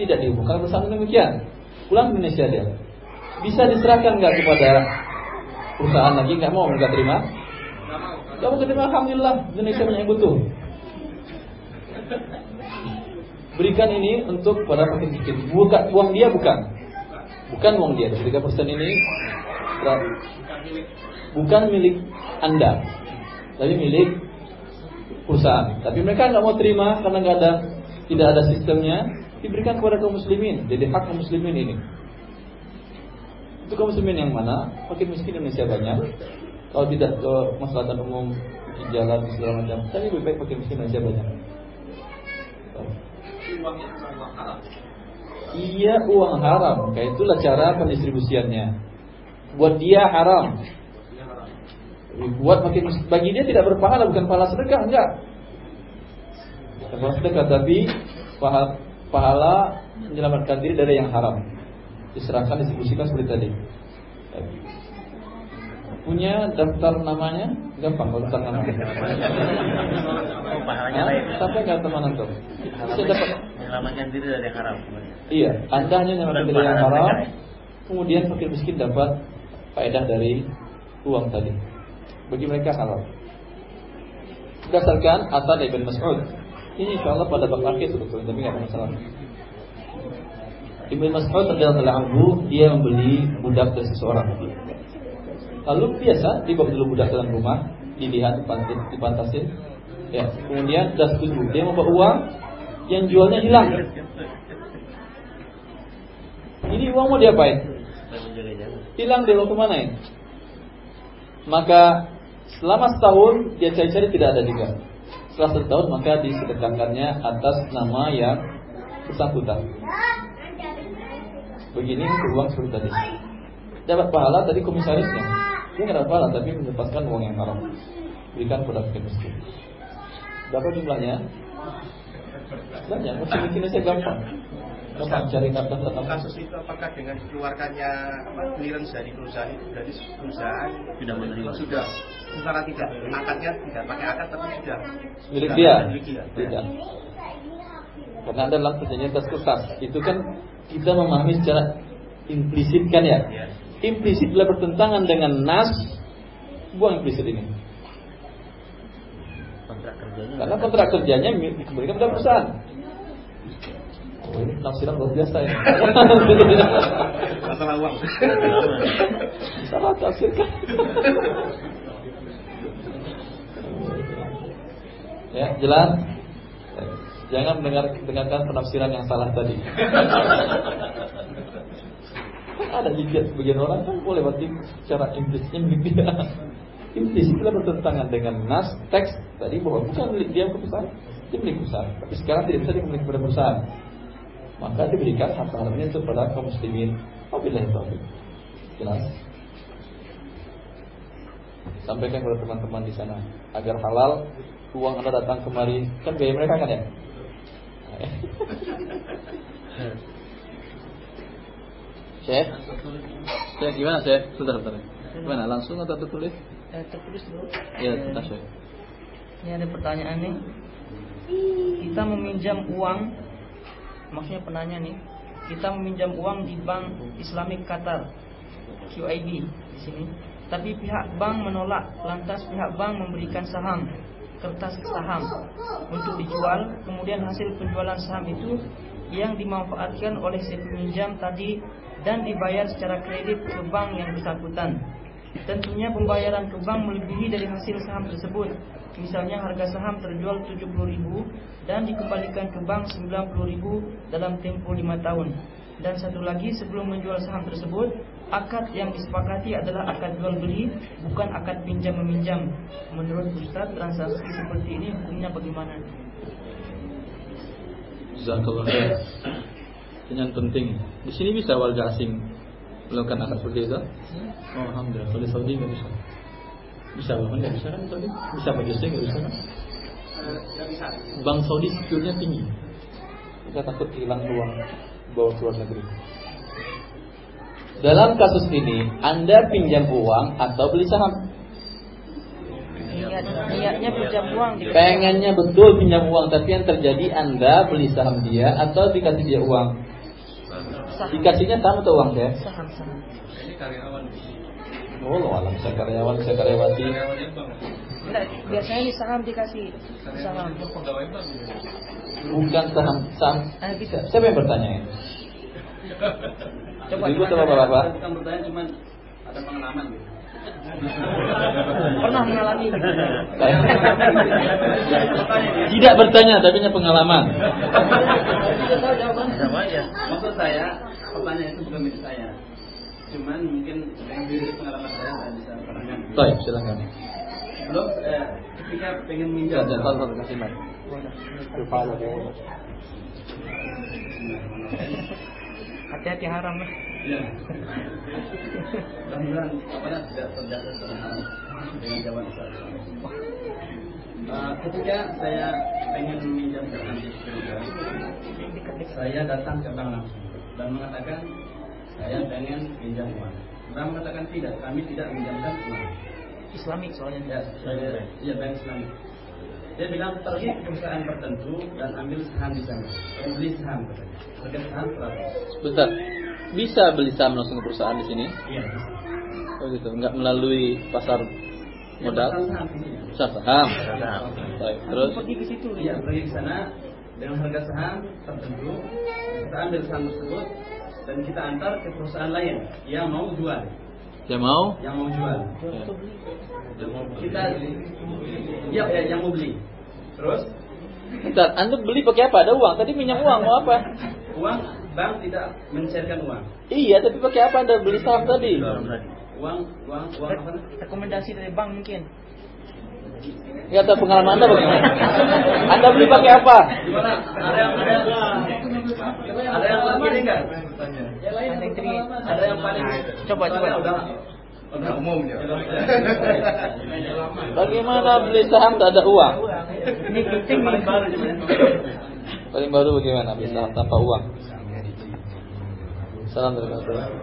tidak dihubungkan perusahaan demikian. Pulang ke Indonesia dia. Bisa diserahkan nggak kepada perusahaan lagi nggak mau nggak terima? Nggak mau. keterima Alhamdulillah Indonesia banyak yang butuh. Berikan ini untuk para fakir miskin. Bukan uang dia bukan. Bukan uang dia. 3% ini berat. bukan milik Anda, tapi milik perusahaan. Tapi mereka nggak mau terima karena nggak ada tidak ada sistemnya diberikan kepada kaum muslimin. Jadi hak kaum muslimin ini. Itu kaum muslimin yang mana? Fakir miskin Indonesia banyak. Kalau tidak ke masalahatan umum di jalan segala macam, tapi lebih baik fakir miskin Indonesia banyak. Iya uang haram, kayak itulah cara pendistribusiannya. Buat dia haram, Dia buat makin bagi dia tidak berpahala bukan pahala sedekah enggak. Pahala sedekah tapi pahala, pahala menyelamatkan diri dari yang haram. Diserahkan distribusikan seperti tadi punya daftar namanya gampang kalau daftar namanya Oh, pahalanya Hah? lain. ya? sampai teman antum bisa dapat Menyelamatkan diri dari yang haram. iya anda hanya menyelamatkan diri yang haram ya? kemudian fakir miskin dapat faedah dari uang tadi bagi mereka halal berdasarkan Atta Ibn Mas'ud ini insya Allah pada bab akhir sebetulnya tapi nggak ada masalah Ibn Mas'ud adalah anhu dia membeli budak dari seseorang lalu biasa dibawa dulu budak dalam rumah dilihat dipantasin ya kemudian sudah setuju dia membawa uang yang jualnya hilang ini uang mau diapain hilang dia mau ke mana ini? Maka selama setahun dia cari-cari tidak ada juga. Setelah satu tahun maka disedekahkannya atas nama yang bersangkutan. Begini uang seperti tadi. Dapat pahala tadi komisarisnya. Dia nggak dapat pahala tapi mendapatkan uang yang haram. Berikan kepada fakir miskin. Berapa jumlahnya? Banyak. Mesti bikin saya gampang. Gampang cari daftar daftar. kasus itu apakah dengan dikeluarkannya apa, clearance dari perusahaan itu berarti perusahaan Tidak menerima. sudah secara tidak akadnya tidak pakai akad tapi sudah milik dia tidak karena ada dalam perjanjian atas kertas itu kan kita memahami secara implisit kan ya Ya. Implisit adalah bertentangan dengan nas, buang implisit ini. Kontrak kerjanya. Karena kontrak kerjanya dikembalikan pada perusahaan. Oh, ini penafsiran luar biasa ya. Masalah uang. Salah tafsirkan. ya, jelas. Jangan mendengar dengarkan penafsiran yang salah tadi. Ada juga sebagian orang kan boleh berarti secara implisitnya milik dia. Implisitnya bertentangan dengan nas teks tadi bahwa bukan milik dia perusahaan, dia milik perusahaan. Tapi sekarang tidak bisa dimiliki kepada perusahaan. Maka diberikan hak hartanya kepada kaum muslimin. Wabillahi taufiq. Jelas? Sampaikan kepada teman-teman di sana agar halal uang anda datang kemari kan biaya mereka kan ya Syekh Syekh gimana Syekh? Sudah sudah Gimana langsung atau tertulis? Eh, tertulis dulu. Ya sudah Syekh Ini ada pertanyaan nih. Kita meminjam uang, maksudnya penanya nih, kita meminjam uang di Bank Islamic Qatar, QIB di sini. Tapi pihak bank menolak, lantas pihak bank memberikan saham, kertas saham untuk dijual. Kemudian hasil penjualan saham itu yang dimanfaatkan oleh si peminjam tadi dan dibayar secara kredit ke bank yang bersangkutan. Tentunya pembayaran ke bank melebihi dari hasil saham tersebut. Misalnya harga saham terjual 70.000 dan dikembalikan ke bank 90.000 dalam tempo 5 tahun. Dan satu lagi sebelum menjual saham tersebut, akad yang disepakati adalah akad jual beli, bukan akad pinjam meminjam. Menurut Ustaz, transaksi seperti ini hukumnya bagaimana? Jazakallah yang penting. Di sini bisa warga asing melakukan akad seperti itu? Oh, alhamdulillah. Kalau di Saudi nggak bisa. Bisa bahkan nggak bisa kan di Saudi? Bisa Jose nggak bisa kan? Bank Saudi secure-nya tinggi. Kita takut hilang uang bawa ke luar negeri. Dalam kasus ini, Anda pinjam uang atau beli saham? Niat, niatnya pinjam uang di Pengennya betul pinjam uang, tapi yang terjadi Anda beli saham dia atau dikasih dia uang? Saham. Dikasihnya saham atau uang ya? Saham, saham. Ini karyawan Oh, lo alam saya karyawan, saya karyawati. Enggak, biasanya di saham dikasih saham. Bukan saham, saham. Ah, bisa. Siapa yang bertanya ya? Coba Ibu atau bapak-bapak? Bukan bertanya cuman ada pengalaman gitu. Pernah mengalami Tidak bertanya, tapi punya pengalaman. Tidak tahu jawabannya. Sama aja. Maksud saya pertanyaan itu bukan milik saya. Cuman mungkin diri pengalaman saya saya bisa. Baik, silakan. Belum eh, ketika pengen Ya, minjam. kasih. Hati-hati haram lah. Iya. Mudah-mudahan apa namanya, tidak terjadi terhalang dengan jawaban saya. Uh, ketika saya pengen saya datang ke bank langsung dan mengatakan saya pengen pinjam uang. Bank mengatakan tidak, kami tidak meminjamkan uang. Islamik soalnya. Ya, saya, iya bank Islam. Dia bilang pergi ke perusahaan tertentu dan ambil saham di sana. Dan beli saham katanya. Harga saham berapa? Bentar. Bisa beli saham langsung ke perusahaan di sini? Iya. Oh gitu, nggak melalui pasar Ya, modal? pasar saham. Pasar saham. Baik, terus Pergi ke situ. Iya, pergi ke sana dengan harga saham tertentu, kita ambil saham tersebut dan kita antar ke perusahaan lain yang mau jual, dia mau? yang mau jual. Ya. Kita, iya, ya, yang mau beli. Terus Bentar, Anda beli pakai apa? Ada uang. Tadi minyak uang mau apa? uang bank tidak mencairkan uang. Iya, tapi pakai apa Anda beli saham tadi? Uang, uang, uang apa? Rekomendasi dari bank mungkin. Ya, tahu pengalaman Anda bagaimana? Anda beli pakai apa? Gimana? Ada yang ada, ada yang begini enggak? Ada yang yang paling Coba, coba. Udah, umum ya. Bagaimana beli saham tak ada uang? Ini penting nih. Paling baru bagaimana beli saham tanpa uang? Salam dari warahmatullahi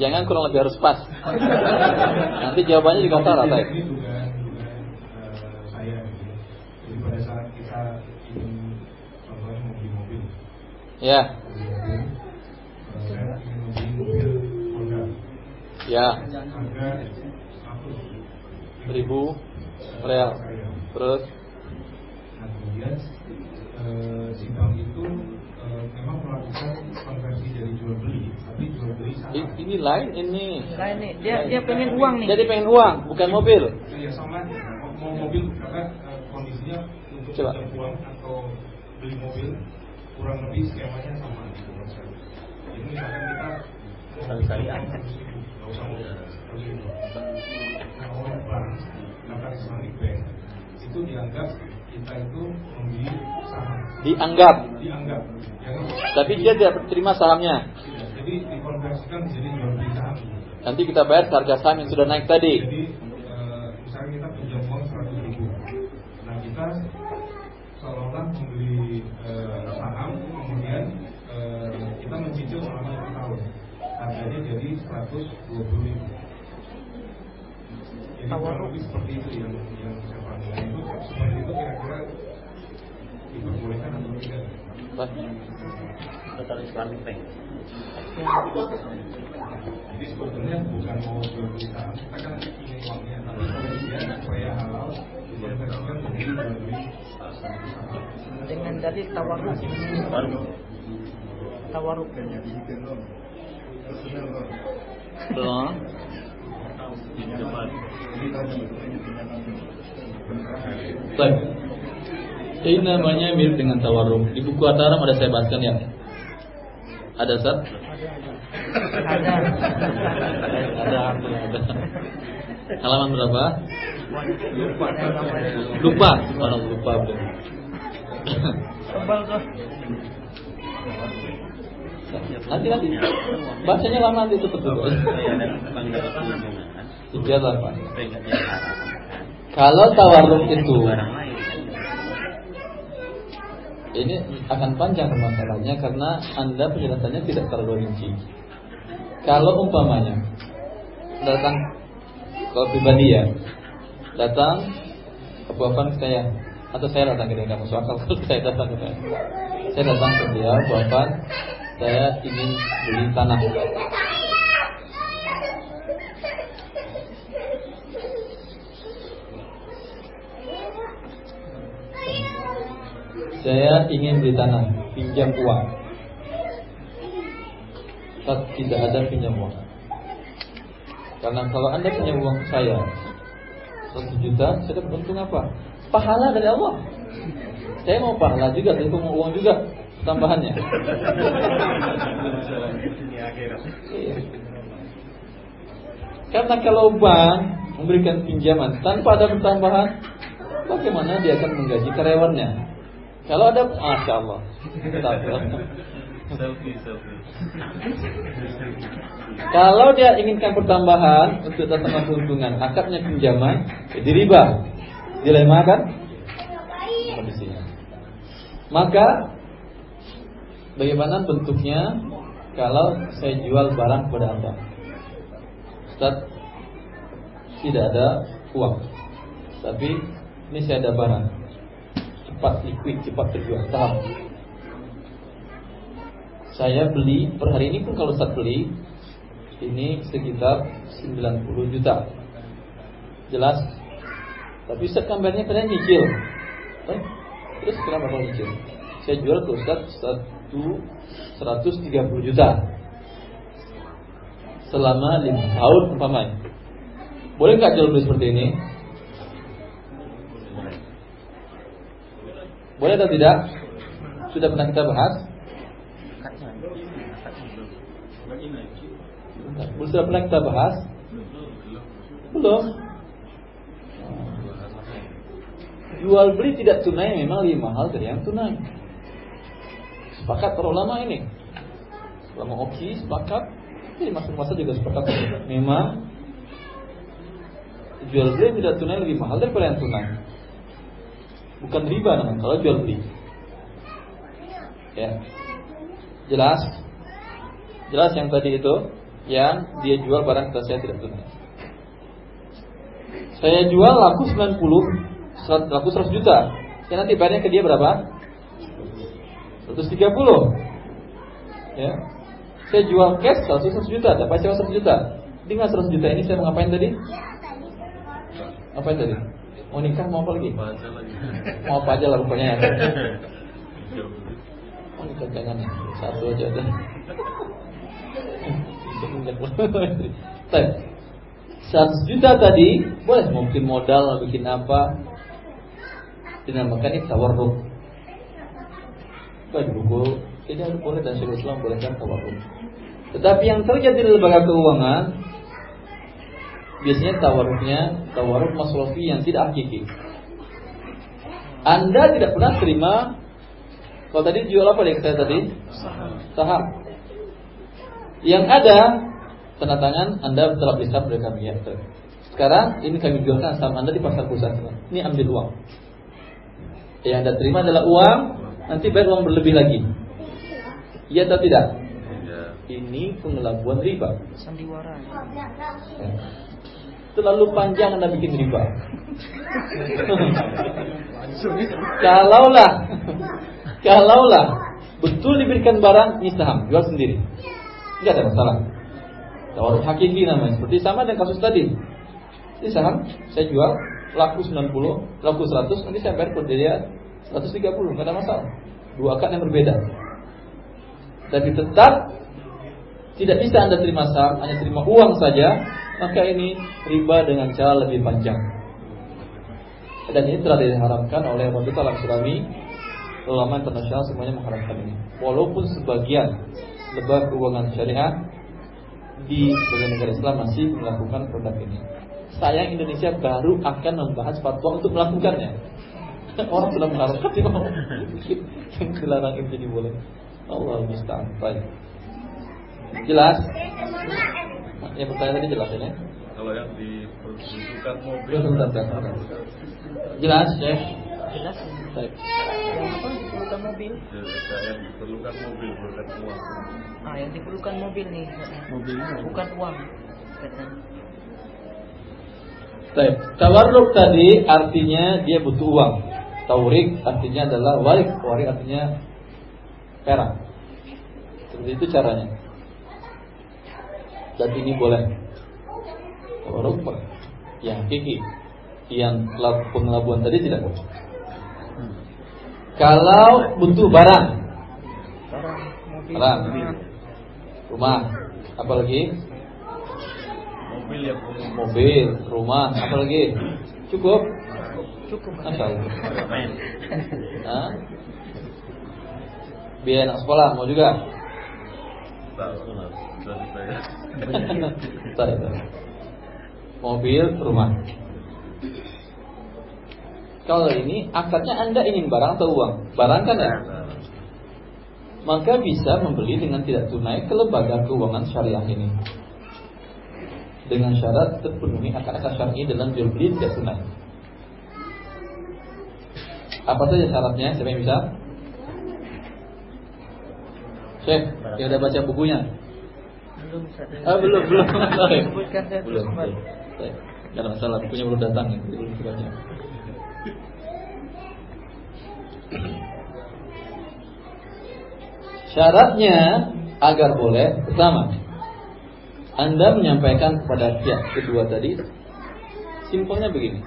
Jangan kurang lebih harus pas. Nanti jawabannya juga salah, Pak. Ya. Ya. ya. Seribu real. Terus eh, bank itu eh, memang melakukan konversi dari jual beli, tapi jual beli saham. i- ini lain ini. Nah ini dia dia pengen uang nih. Jadi pengen uang, bukan mobil. Ya sama aja. Mau, mobil karena eh, kondisinya untuk Coba. uang atau beli mobil kurang lebih skemanya sama gitu. Jadi misalkan kita Sekali-kalian. nggak usah mobil, harus itu. Nah bank, kata Islamic Bank itu dianggap kita itu membeli saham. Dianggap. Dianggap. Dianggap Tapi dia tidak terima sahamnya. tidak. Jadi dikonversikan menjadi jual beli saham. Nanti kita bayar harga saham yang sudah naik tadi. Jadi eh, misalnya kita pinjam uang 100 ribu Nah kita seolah-olah membeli eh, saham Kemudian eh, kita mencicil selama 5 tahun Harganya jadi 120 ribu Jadi kurang lebih seperti itu yang, yang saya pahami Nah, itu seperti itu kira-kira diperbolehkan atau tidak Baik. Total Islamic Bank. Jadi sebetulnya bukan mau jual Kita kan ingin uangnya Tapi kemudian supaya halal Dikonversikan menjadi jual beli Dengan dalil tawarruk. Baru Tawarruk. Belum. Baik. Ini namanya mirip dengan tawarruk. Di buku Ataram ada saya bahaskan ya. Ada Ustaz? Ada. Ada, ada. Halaman berapa? Lupa. Lupa. Lupa belum. Tebal tuh. Nanti nanti. Bacanya lama nanti tutup dulu. Tiga delapan. Kalau tawarruk itu ini akan panjang masalahnya karena anda penjelasannya tidak terlalu rinci. Kalau umpamanya datang kalau pribadi ya datang ke bapak saya atau saya datang ke dia kalau saya datang ke saya. Saya datang ke dia bapak saya ingin beli tanah. Saya ingin beli tanah, pinjam uang. Ustaz, tidak ada pinjam uang. Karena kalau anda pinjam uang saya satu juta, saya dapat untung apa? Pahala dari Allah. Saya mau pahala juga, tapi mau uang juga tambahannya. Karena kalau bank memberikan pinjaman tanpa ada pertambahan, bagaimana dia akan menggaji karyawannya? Kalau ada, masya Allah. Selfie, selfie. Kalau dia inginkan pertambahan untuk datang keuntungan, akadnya pinjaman, jadi riba. Dilema kan? Kondisinya. Maka bagaimana bentuknya kalau saya jual barang kepada Anda? Ustaz, tidak ada uang. Tapi ini saya ada barang. Cepat liquid, cepat terjual, saham. Saya beli per hari ini pun kalau Ustaz beli ini sekitar 90 juta. Jelas? Tapi Ustaz kabarnya kalian nyicil. Eh, terus kenapa kalau nyicil? Saya jual ke Ustaz satu 130 juta selama 5 tahun umpamanya. Boleh nggak jual beli seperti ini? Boleh atau tidak? Sudah pernah kita bahas? Sudah pernah kita bahas? Belum. Jual beli tidak tunai memang lebih mahal dari yang tunai. Sepakat para ulama ini. Ulama oki sepakat. Jadi masuk masa juga sepakat. Memang jual beli tidak tunai lebih mahal daripada yang tunai. Bukan riba namanya kalau jual beli. Ya. Jelas? Jelas yang tadi itu yang dia jual barang ke saya tidak tunai. Saya jual laku 90 100, laku 100 juta. Saya nanti bayarnya ke dia berapa? 130. Ya. Saya jual cash 100 juta, dapat sewa 100 juta. Dengan 100 juta ini saya mau ngapain tadi? Ngapain tadi? Mau nikah mau apa lagi? Mau apa aja lah pokoknya ya. Mau nikah jangan ya. Satu aja dah. Baik. 100 juta tadi boleh mungkin modal bikin apa dinamakan ini tawarruk Baik buku tidak boleh dan Islam bolehkan tawarruk tetapi yang terjadi di lembaga keuangan biasanya tawarruknya tawarruk maslofi yang tidak hakiki anda tidak pernah terima kalau tadi jual apa deh saya tadi saham yang ada tanda tangan Anda telah bisa dari kami ya. Sekarang ini kami jualkan saham Anda di pasar pusat. Ini ambil uang. Yang Anda terima adalah uang, nanti bayar uang berlebih lagi. Iya atau tidak? Iya. Ini pengelabuan riba. Sandiwara. Ya. Terlalu panjang Anda bikin riba. kalaulah, kalaulah betul diberikan barang, ini saham, jual sendiri. Tidak ada masalah. Tawaruk hakiki namanya. Seperti sama dengan kasus tadi. Ini saham saya jual laku 90, laku 100, nanti saya bayar dia 130, nggak ada masalah. Dua akad yang berbeda. Tapi tetap tidak bisa Anda terima saham, hanya terima uang saja, maka ini riba dengan cara lebih panjang. Dan ini telah diharamkan oleh Wajib Alam Islami Ulama internasional semuanya mengharamkan ini Walaupun sebagian lembaga keuangan syariah di sebagian negara Islam masih melakukan produk ini. Sayang Indonesia baru akan membahas fatwa untuk melakukannya. Orang sudah mengharapkan sih yang dilarang itu jadi boleh. Allah musta'an. Baik. Jelas? Yang pertanyaan tadi jelas ini? Kalau yang diperuntukkan mobil. Bentar. Jelas, ya? Jelas. Baik. Yang apa? Diperlukan mobil. Ya, Yang diperlukan mobil bukan uang. Ah, yang diperlukan mobil nih. Mobil. Bukan uang. Baik. Tawarruk tadi artinya dia butuh uang. Taurik artinya adalah warik. Warik artinya perak. Seperti itu caranya. Dan ini boleh. Tawarruk yang hakiki. Yang pengelabuan tadi tidak boleh. Kalau butuh barang, Barang rumah. rumah, apalagi Mobil umum. mobil, rumah, apalagi cukup. Cukup. Main. Hah? Biaya anak sekolah mau juga. Mobil, rumah. Kalau ini akadnya Anda ingin barang atau uang? Barang kan ya? Maka bisa membeli dengan tidak tunai ke lembaga keuangan syariah ini. Dengan syarat terpenuhi akad-akad syar'i dalam jual beli tidak tunai. Apa saja syaratnya? Siapa yang bisa? Syekh, yang udah baca bukunya? Belum saya. Ah, belum, belum. Belum. ada masalah, bukunya belum datang ya, belum dibaca. Syaratnya agar boleh pertama Anda menyampaikan kepada pihak kedua tadi simpelnya begini.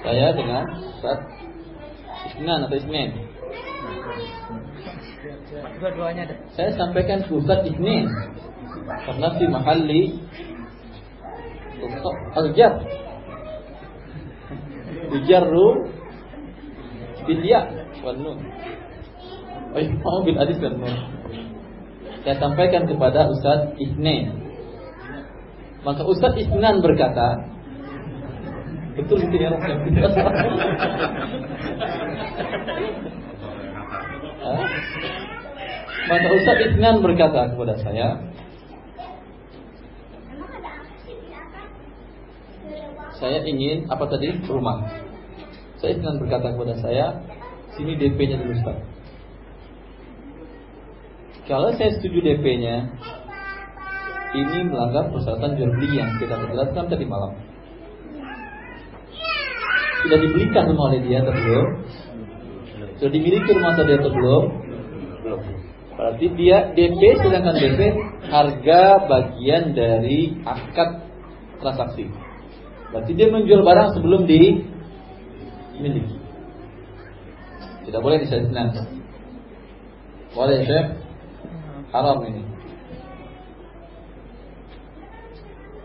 Saya dengan Ustaz Isnan atau Isnin Dua-duanya ada. saya sampaikan ke Ustaz Isnin karena fi mahalli al-jar dijarru bil ya wan nun mau bil alif dan nun. Saya sampaikan kepada Ustaz Isnin. Maka Ustaz Isnan berkata, betul itu ya? Maka Ustaz Isnan berkata kepada saya, saya ingin apa tadi rumah. Saya Isnan berkata kepada saya, sini DP-nya dulu Ustaz. Kalau saya setuju DP-nya, ini melanggar persyaratan jual beli yang kita jelaskan tadi malam. Sudah dibelikan rumah oleh dia atau belum? Sudah dimiliki rumah tadi atau? Belum. Berarti dia DP sedangkan DP harga bagian dari akad transaksi. Berarti dia menjual barang sebelum dimiliki. Tidak boleh disalahkan. Boleh ya, Haram ini.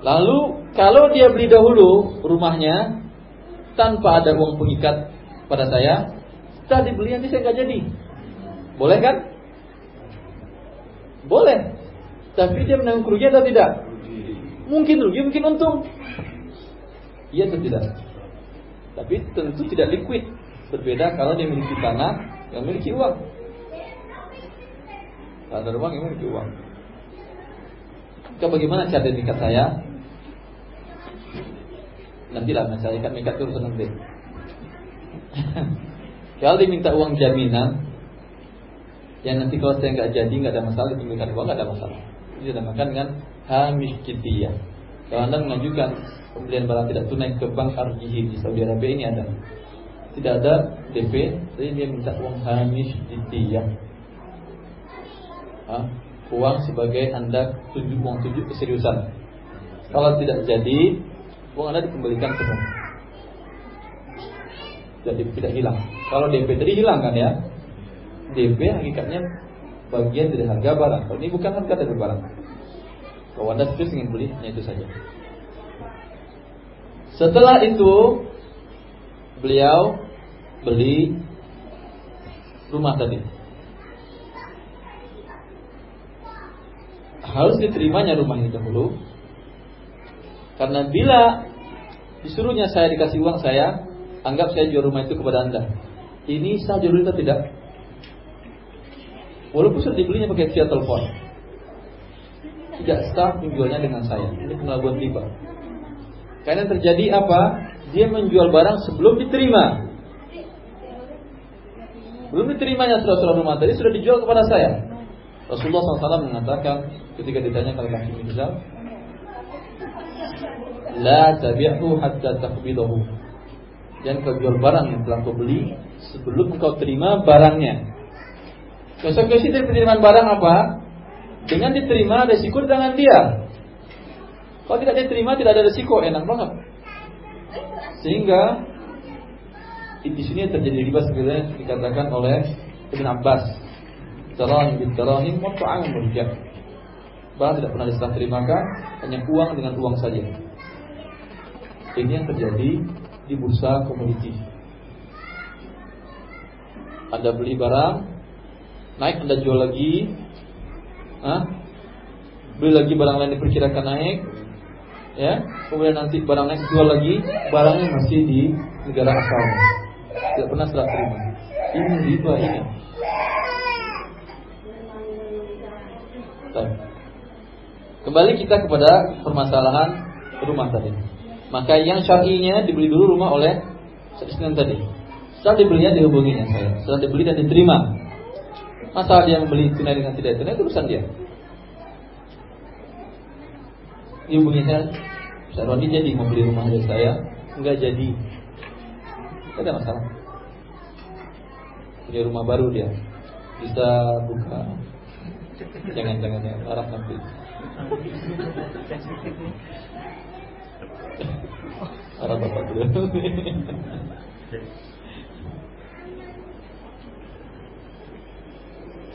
Lalu kalau dia beli dahulu rumahnya tanpa ada uang pengikat pada saya, setelah dibeli nanti saya nggak jadi. Boleh kan? Boleh. Tapi dia menanggung kerugian atau tidak? Mungkin rugi, mungkin untung. Iya atau tidak? Tapi tentu tidak liquid. Berbeda kalau dia memiliki tanah yang memiliki uang. Tanah rumah yang memiliki uang. Maka bagaimana cara nikat saya? Nanti lah saya kan nikat terus nanti. kalau diminta uang jaminan, yang nanti kalau saya nggak jadi nggak ada masalah dipinjamkan uang nggak ada masalah itu dinamakan dengan hamish kidiyah kalau anda mengajukan pembelian barang tidak tunai ke bank RJH di Saudi Arabia ini ada. Tidak ada DP tapi dia minta uang hamish kidiyah uang sebagai anda tujuh uang tujuh keseriusan. Kalau tidak jadi uang anda dikembalikan ke bank. Jadi tidak hilang. Kalau DP tadi hilang kan ya? DP hakikatnya bagian dari harga barang. Kalau ini bukan harga dari barang. Kalau Anda terus ingin beli, hanya itu saja. Setelah itu beliau beli rumah tadi. Harus diterimanya rumah ini dahulu. Karena bila disuruhnya saya dikasih uang saya, anggap saya jual rumah itu kepada Anda. Ini sah jual atau tidak? Walaupun sudah dibelinya pakai via telepon Tidak sah menjualnya dengan saya. Ini pengelabuan riba Karena terjadi apa? Dia menjual barang sebelum diterima. Belum diterimanya surat-surat rumah tadi Sudah dijual kepada saya. Rasulullah SAW mengatakan Ketika ditanya kalau kaki Mirza La tabi'hu hatta takbidahu Dan kau jual barang yang telah kau beli Sebelum kau terima barangnya. Konsekuensi dari penerimaan barang apa? Dengan diterima resiko di tangan dia. Kalau tidak diterima tidak ada resiko, enak banget. Sehingga di sini terjadi riba sebenarnya dikatakan oleh Ibn Abbas. Darahim bin darahim wa ta'am murjah. Bahkan tidak pernah diserah terimakan, hanya uang dengan uang saja. Ini yang terjadi di bursa komoditi. Anda beli barang, naik Anda jual lagi Hah? beli lagi barang lain diperkirakan naik ya. Kemudian nanti barang naik jual lagi barangnya masih di negara asalnya tidak pernah serah terima. Ini riba ini. Kembali kita kepada permasalahan rumah tadi. Maka yang syar'inya dibeli dulu rumah oleh Senin tadi. Setelah dibelinya dihubunginya saya. Setelah dibeli dan diterima Masalah dia membeli tunai dengan tidak tunai itu urusan dia. Ibunya saya, saya Roni jadi mau beli rumah dari saya, enggak jadi. Tidak ada masalah. Punya rumah baru dia, bisa buka. Jangan-jangan ya, arah nanti. Arah bapak dulu.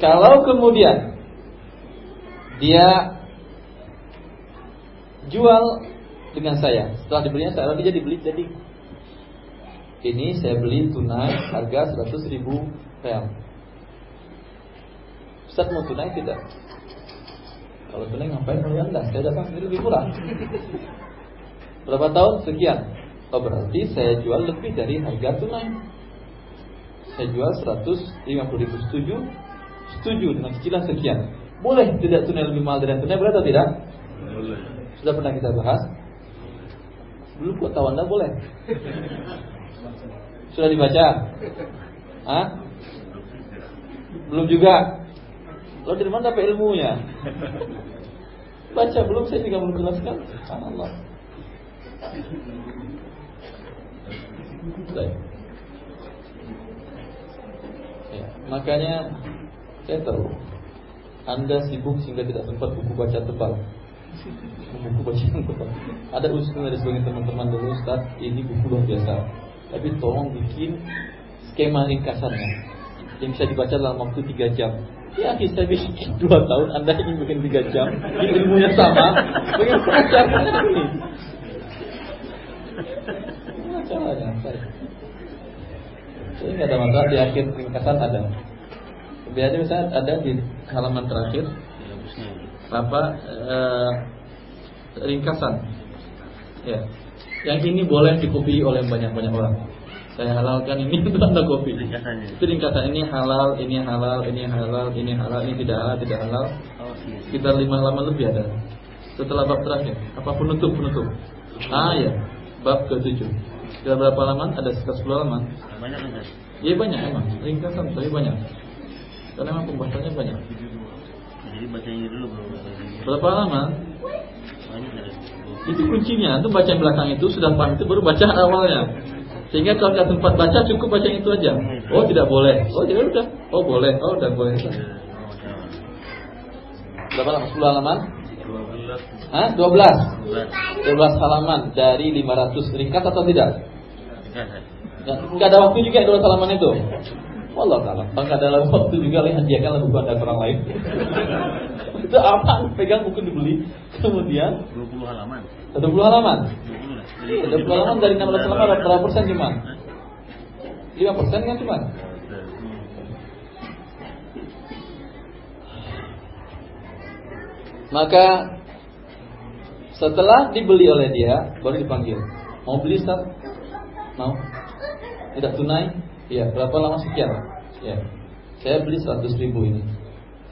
Kalau kemudian dia jual dengan saya, setelah dibelinya saya lagi jadi beli jadi ini saya beli tunai harga 100 ribu real. Ustaz mau tunai tidak? Kalau tunai ngapain kalau anda? Saya datang sendiri lebih murah. Berapa tahun? Sekian. Oh berarti saya jual lebih dari harga tunai. Saya jual 150 ribu setuju setuju dengan cicilan sekian. Boleh tidak tunai lebih mahal dari tunai boleh atau tidak? Boleh. Sudah pernah kita bahas? Belum kok tahu Anda boleh. Sudah dibaca? Hah? Belum juga. Lo dari mana dapat ilmunya? Baca belum saya juga belum jelaskan. Allah. Ya, makanya saya tahu Anda sibuk sehingga tidak sempat buku baca tebal. Buku baca yang tebal. Ada usul dari sebagian teman-teman dulu Ustaz, ini buku luar biasa. Tapi tolong bikin skema ringkasannya yang bisa dibaca dalam waktu 3 jam. Ya, saya bikin 2 tahun, Anda ingin bikin 3 jam, ini ilmunya sama, bagaimana caranya ini? Gimana caranya? Jadi nggak ada masalah di akhir ringkasan ada. Biasanya misalnya ada di halaman terakhir apa eh, ringkasan. Ya. Yang ini boleh dikopi oleh banyak-banyak orang. Saya halalkan ini untuk anda kopi. Itu ringkasan ini halal, ini halal, ini halal, ini halal, ini tidak halal, tidak halal. Sekitar lima halaman lebih ada. Setelah bab terakhir, apa penutup penutup? Ah ya, bab ke-7 Sudah berapa halaman? Ada sekitar 10 halaman. Banyak kan? Iya banyak emang, ringkasan tapi banyak. Karena memang pembahasannya banyak. Jadi bacanya dulu. Berapa dari Itu kuncinya, itu baca yang belakang itu sudah paham itu baru baca awalnya. Sehingga kalau nggak sempat baca cukup baca itu aja. Oh tidak boleh. Oh tidak udah. Oh boleh. Oh udah boleh. Berapa lama? 10 halaman? 12 Hah? 12 12 12 halaman dari 500 ringkas atau tidak? Enggak, ada waktu juga 12 halaman itu. Allah taala. Nggak ada waktu juga lihat hadiahkan buku anda ke orang lain. itu apa? Pegang buku dibeli. Kemudian 20 halaman. 20 halaman. 20 lah. Iya, 20 halaman dari 600 halaman ada berapa persen cuma? 5 persen kan cuma? Maka setelah dibeli oleh dia baru dipanggil. Mau beli Ustaz? Mau? Tidak tunai? Iya, berapa lama sekian? Ya. Saya beli 100 ribu ini.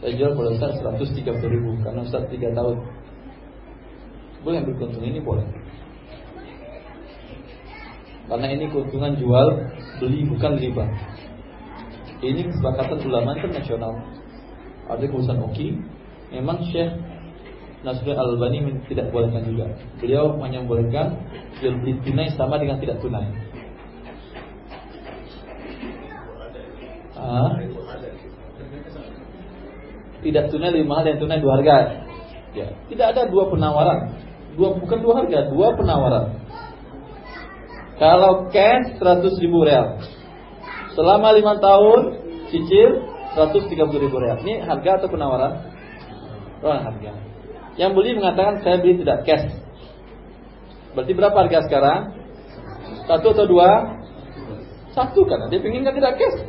Saya jual pada Ustaz 130 ribu karena Ustaz 3 tahun. Boleh ambil keuntungan ini boleh. Karena ini keuntungan jual beli bukan riba. Ini kesepakatan ulama internasional. Ada keputusan Oki. Memang Syekh Nasruddin Al-Albani tidak bolehkan juga. Beliau hanya membolehkan jual beli tunai sama dengan tidak tunai. Tidak tunai lebih mahal yang tunai dua harga. Ya, tidak ada dua penawaran. Dua bukan dua harga, dua penawaran. Kalau cash 100 ribu real Selama 5 tahun Cicil 130 ribu real Ini harga atau penawaran? Oh harga Yang beli mengatakan saya beli tidak cash Berarti berapa harga sekarang? Satu atau dua? Satu kan Dia ingin kan tidak cash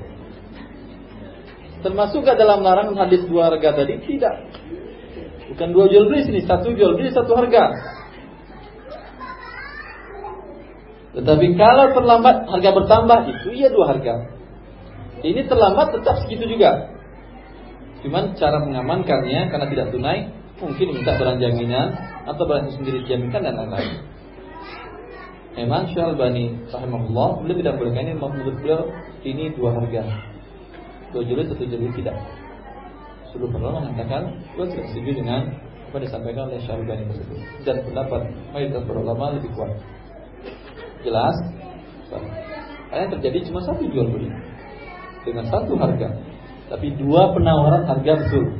Termasuk dalam larangan hadis dua harga tadi? Tidak Bukan dua jual beli sini Satu jual beli satu harga Tetapi kalau terlambat harga bertambah itu iya dua harga. Ini terlambat tetap segitu juga. Cuman cara mengamankannya karena tidak tunai mungkin minta barang jaminan atau barang sendiri dijaminkan dan lain-lain. Memang Syalbani rahimahullah beliau tidak bolehkan ini menurut beliau ini dua harga. Dua jilid satu jilid tidak. Seluruh ulama mengatakan beliau tidak setuju dengan apa disampaikan oleh Syalbani tersebut dan pendapat mayoritas para ulama lebih kuat. Jelas? Karena terjadi cuma satu jual beli dengan satu harga, tapi dua penawaran harga betul.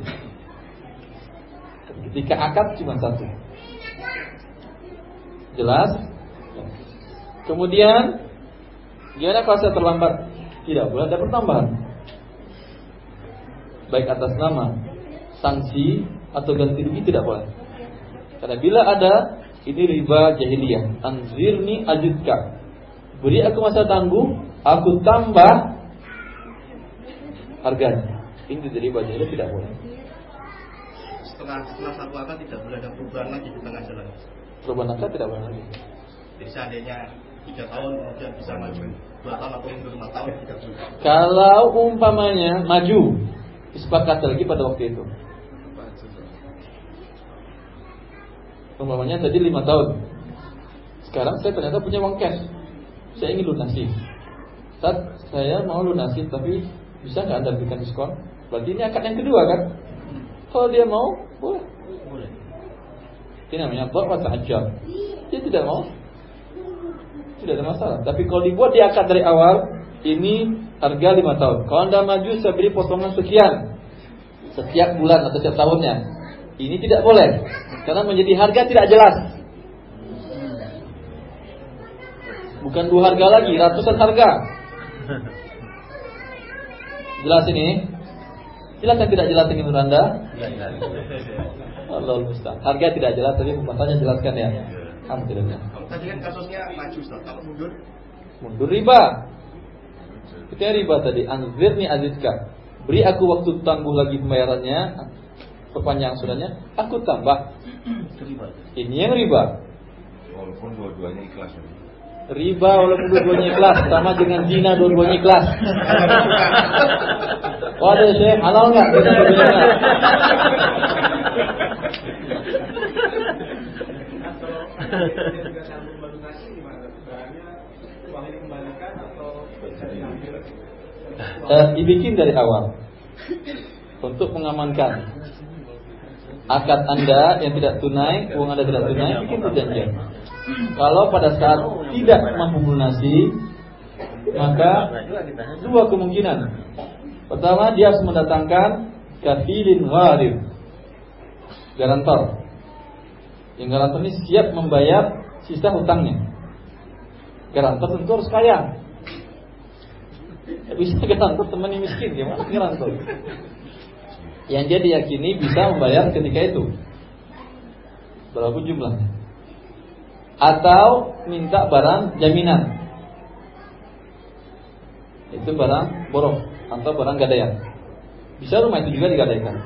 Ketika akad cuma satu. Jelas? Kemudian gimana kalau saya terlambat? Tidak boleh ada pertambahan. Baik atas nama sanksi atau ganti rugi tidak boleh. Karena bila ada ini riba jahiliyah. Anzirni ajudka. Beri aku masa tangguh, aku tambah harganya. Ini dari riba jahiliyah tidak boleh. Setelah setelah satu akad tidak boleh ada perubahan lagi di tengah jalan. Perubahan akad tidak boleh lagi. Jadi seandainya tiga tahun kemudian bisa maju dua tahun atau lima tahun tidak boleh. Kalau umpamanya maju, disepakati lagi pada waktu itu. Umpamanya tadi lima tahun. Sekarang saya ternyata punya uang cash. Saya ingin lunasi. Saat saya mau lunasi tapi bisa nggak anda berikan diskon? Berarti ini akad yang kedua kan? Kalau dia mau, boleh. Boleh. Ini namanya buat ta'ajjal. Dia tidak mau, tidak ada masalah. Tapi kalau dibuat di akad dari awal, ini harga lima tahun. Kalau anda maju saya beri potongan sekian. setiap bulan atau setiap tahunnya. Ini tidak boleh karena menjadi harga tidak jelas. Bukan dua harga lagi, ratusan harga. Jelas ini? Jelas yang tidak jelas ini menurut Anda? Allah Ustaz. Harga tidak jelas, tapi pembahasannya jelaskan ya. Alhamdulillah. Tadi kan kasusnya maju. Kalau mundur Mundur riba. Itu riba tadi. Anzirni azizka. Beri aku waktu tangguh lagi pembayarannya. Perpanjang suratnya. Aku tambah. Ini yang riba. Walaupun dua-duanya ikhlas. Riba walaupun dua-duanya ikhlas sama dengan zina dua-duanya ikhlas. Waduh saya halal nggak dua-duanya? Eh, dibikin dari awal untuk mengamankan akad anda yang tidak tunai, uang anda tidak tunai, bikin perjanjian. Kalau pada saat tidak mampu melunasi, maka dua kemungkinan. Pertama, dia harus mendatangkan kafilin warid, garantor. Yang garantor ini siap membayar sisa hutangnya. Garantor tentu harus kaya. Bisa garantor teman yang miskin, gimana garantor? Yang dia diyakini bisa membayar ketika itu. Berapa jumlahnya? Atau minta barang jaminan. Itu barang borong atau barang gadaian. Bisa rumah itu juga digadaikan.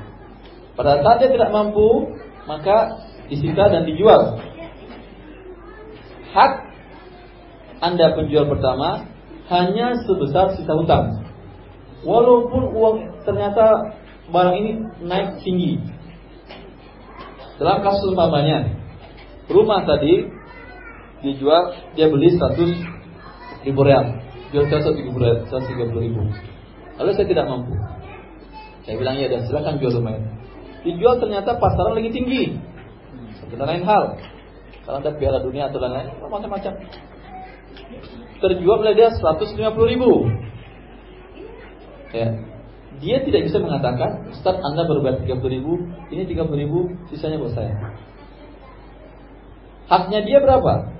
Pada saat dia tidak mampu, maka disita dan dijual. Hak Anda penjual pertama hanya sebesar sisa hutang. Walaupun uang ternyata barang ini naik tinggi. Dalam kasus umpamanya, rumah tadi dijual, dia beli 100 ribu real, jual 100 ribu real, 130 ribu. Lalu saya tidak mampu. Saya bilang ya dan silakan jual rumah ini. Dijual ternyata pasaran lagi tinggi. Kita lain hal. Kalau ada piala dunia atau lain-lain, macam-macam. Terjual oleh dia 150 ribu. Ya, dia tidak bisa mengatakan Ustaz anda berbayar 30 ribu Ini 30 ribu sisanya buat saya Haknya dia berapa?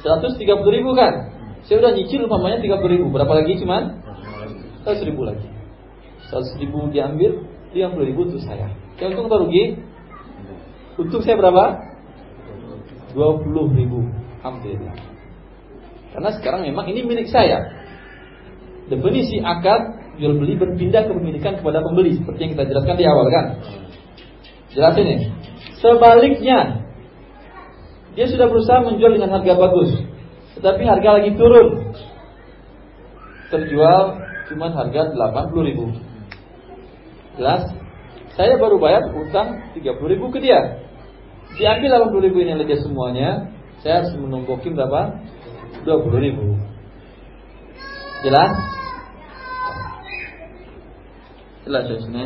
130 ribu kan Saya udah nyicil umpamanya 30 ribu Berapa lagi cuman? 100 ribu lagi 100 ribu diambil 30 ribu untuk saya Yang untung atau rugi? Untung saya berapa? 20 ribu Alhamdulillah Karena sekarang memang ini milik saya Definisi akad jual beli berpindah kepemilikan kepada pembeli seperti yang kita jelaskan di awal kan. Jelas ini. Sebaliknya, dia sudah berusaha menjual dengan harga bagus, tetapi harga lagi turun. Terjual cuma harga 80 ribu. Jelas? Saya baru bayar utang 30 ribu ke dia. Diambil 80 ribu ini oleh dia semuanya. Saya harus menumbukin berapa? 20 ribu. Jelas? Jelas ya sini.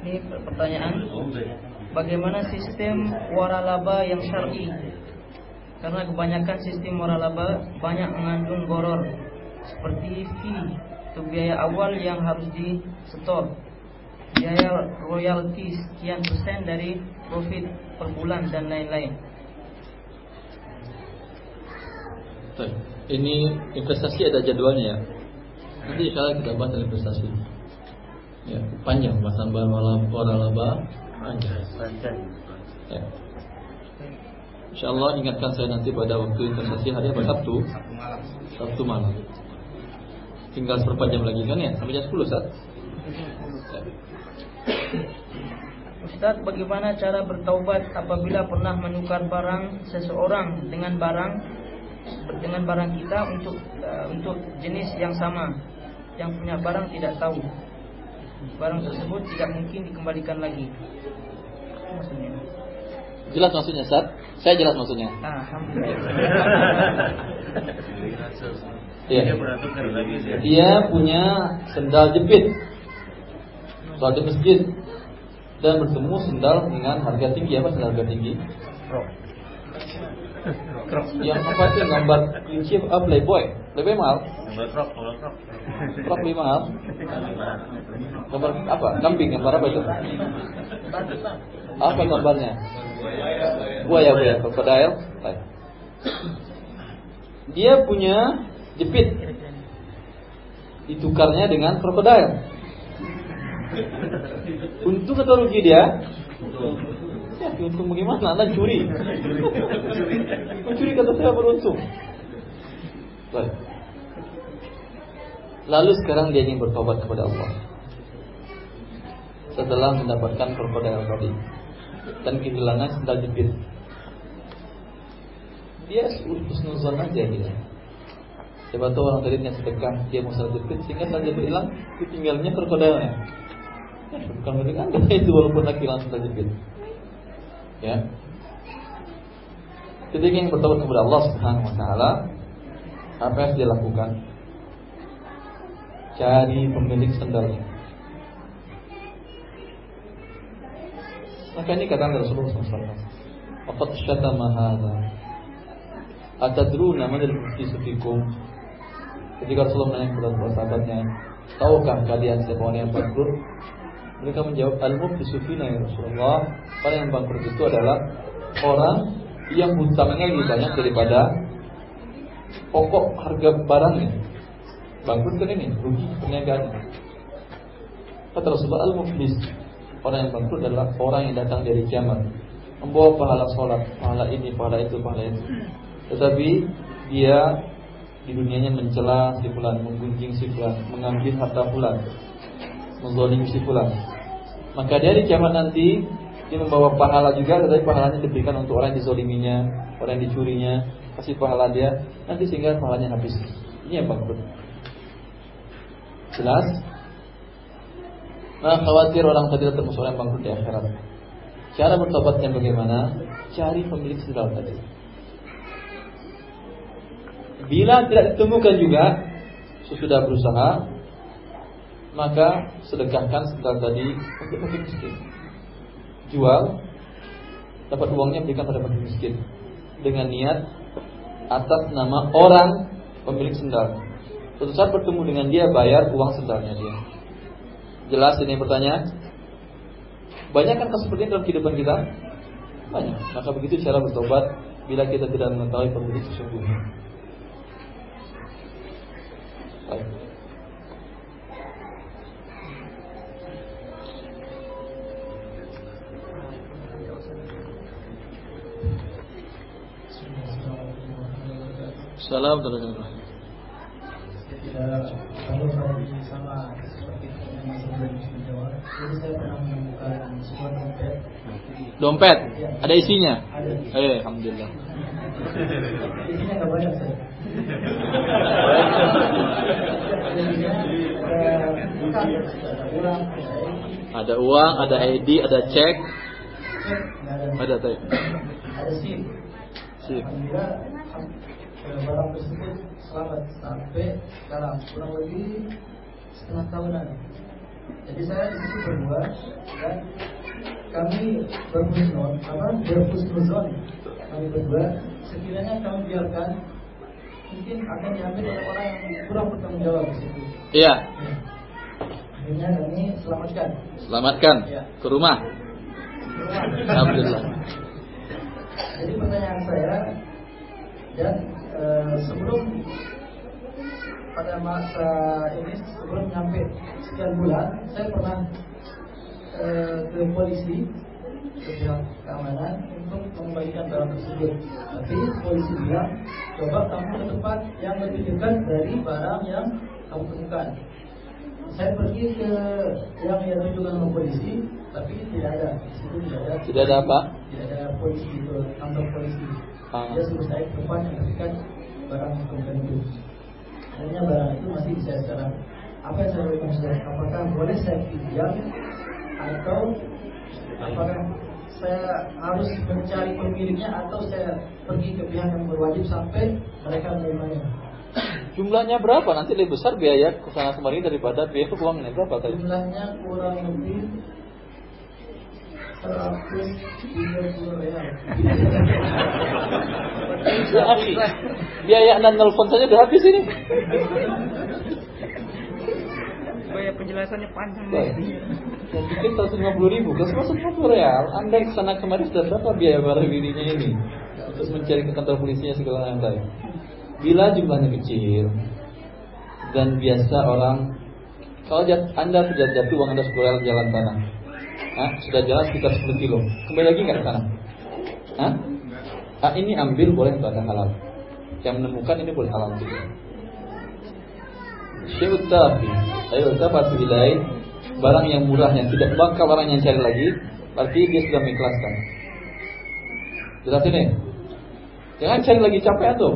Ini pertanyaan. Bagaimana sistem waralaba yang syar'i? Karena kebanyakan sistem waralaba banyak mengandung goror seperti fee itu biaya awal yang harus disetor, biaya royalti sekian persen dari profit per bulan dan lain-lain. Ini investasi ada jadwalnya ya. Nanti Allah kita bahas tentang investasi. Ya, panjang bahasan waralaba panjang. Ya. Insya Allah ingatkan saya nanti pada waktu investasi hari apa Sabtu. Sabtu malam. Tinggal seperempat jam lagi kan ya sampai jam 10 saat. Ya. Ustadz, bagaimana cara bertaubat apabila pernah menukar barang seseorang dengan barang dengan barang kita untuk uh, untuk jenis yang sama yang punya barang tidak tahu? Barang tersebut tidak mungkin dikembalikan lagi. Maksudnya? Jelas maksudnya Ustaz? Saya jelas maksudnya. Alhamdulillah. Iya. Dia punya sendal jepit. Sholat di masjid Dan bertemu sendal dengan harga tinggi Apa sendal harga tinggi? Yang apa itu gambar kelinci apa playboy? Playboy mahal? Gambar krok. Krok lebih mahal? Gambar apa? Kambing, gambar apa itu? Apa gambarnya? Buaya, buaya, krokodil. Baik. Dia punya jepit. Ditukarnya dengan krokodil. Untung atau rugi dia? Ya, untung bagaimana? Anda curi. Mencuri kata saya beruntung. Baik. Lalu sekarang dia ingin bertobat kepada Allah. Setelah mendapatkan krokodil tadi dan kehilangan sendal jepit. Dia husnuzon aja dia. Siapa tahu orang tadi yang sedekah dia mau sendal jepit sehingga sendal jepit hilang, ditinggalnya krokodilnya. Bukan anda itu walaupun lagi hilang sendal jepit. Ya. Ketika ingin bertobat kepada Allah Subhanahu Wa Taala, apa yang dia lakukan? Cari pemilik sendalnya. Maka ini kata Rasulullah SAW. Waqad syatama hadha. Atadruna man al-muflisu fikum? Ketika Rasulullah menanya kepada sahabatnya, tahukah kalian siapa orang yang bangkrut? Mereka menjawab, al-muflisu fina ya Rasulullah. Orang yang bangkrut itu adalah orang yang hutangnya lebih banyak daripada pokok harga barangnya. Bangkrut kan ini, rugi perniagaannya. Kata Rasulullah al-muflis Orang yang bangkrut adalah orang yang datang dari kiamat Membawa pahala sholat Pahala ini, pahala itu, pahala itu Tetapi dia Di dunianya mencela si fulan Menggunjing si fulan, mengambil harta fulan Menzolimi si fulan Maka dia di kiamat nanti Dia membawa pahala juga Tetapi pahalanya diberikan untuk orang yang dizoliminya Orang yang dicurinya Kasih pahala dia Nanti sehingga pahalanya habis Ini yang bangkrut Jelas? Nah khawatir orang tadi termasuk orang yang bangkrut di akhirat. Cara bertobatnya bagaimana? Cari pemilik sendal tadi. Bila tidak ditemukan juga, sesudah berusaha, maka sedekahkan sendal tadi untuk fakir miskin. Jual, dapat uangnya berikan pada fakir miskin dengan niat atas nama orang pemilik sendal. Suatu saat bertemu dengan dia bayar uang sendalnya dia. Jelas ini pertanyaan? Banyak kan seperti ini dalam kehidupan kita? Banyak. Maka begitu cara bertobat bila kita tidak mengetahui pemilik sesungguhnya. Baik. Salam kalau sama seperti sebelum dijawab, jadi saya pernah menemukan sebuah dompet. Dompet, ada isinya? Ada. Eh, alhamdulillah. Isinya nggak banyak ada uang, ada ID, Ada cek, ada. teh. Ada SIM. Sip. Barang tersebut selamat sampai sekarang kurang lebih setengah tahunan. Jadi saya di situ berdua dan kami berhusnuzon, apa berhusnuzon kami berdua sekiranya kami biarkan mungkin akan diambil oleh orang yang kurang bertanggung jawab di situ. Iya, Akhirnya kami selamatkan. selamatkan Iya. ke rumah. Alhamdulillah. Jadi pertanyaan saya dan eh, sebelum pada masa ini sebelum nyampe sekian bulan saya pernah eh, ke polisi ke pihak keamanan untuk mengembalikan barang tersebut. Tapi polisi bilang coba kamu ke tempat yang lebih dekat dari barang yang kamu temukan. Saya pergi ke yang yang tunjukkan oleh polisi, tapi tidak ada. Di situ tidak ada. Tidak ada apa? Tidak ada polisi itu kantor polisi. Ah. Dia suruh saya ke yang dekat barang temukan itu. Akhirnya barang itu masih di saya sekarang. Apa yang saya lakukan sekarang? Apakah boleh saya pinjam atau apakah saya harus mencari pemiliknya atau saya pergi ke pihak yang berwajib sampai mereka menerimanya? Jumlahnya berapa? Nanti lebih besar biaya ke sana kemari daripada biaya uangnya berapa tadi? Jumlahnya kurang lebih 130 real. Ya, akhi, biaya anda nelfon saja udah habis ini. Supaya penjelasannya panjang. Baik. Dan bikin 150 ribu, kalau 150 real, anda ke sana kemari sudah berapa biaya para dirinya ini? Terus mencari ke kantor polisinya segala yang lain. Bila jumlahnya kecil dan biasa orang, kalau jat, anda sudah jatuh uang anda 10 real jalan tanah, Hah? sudah jalan sekitar 10 kilo, kembali lagi nggak ke sana? Hah? Ah, ini ambil boleh anda halal. Yang menemukan ini boleh halal juga. Syekh ayo barang yang murah yang tidak bakal orang yang cari lagi, berarti dia sudah mengikhlaskan. Jelas ini? Jangan cari lagi capek tuh.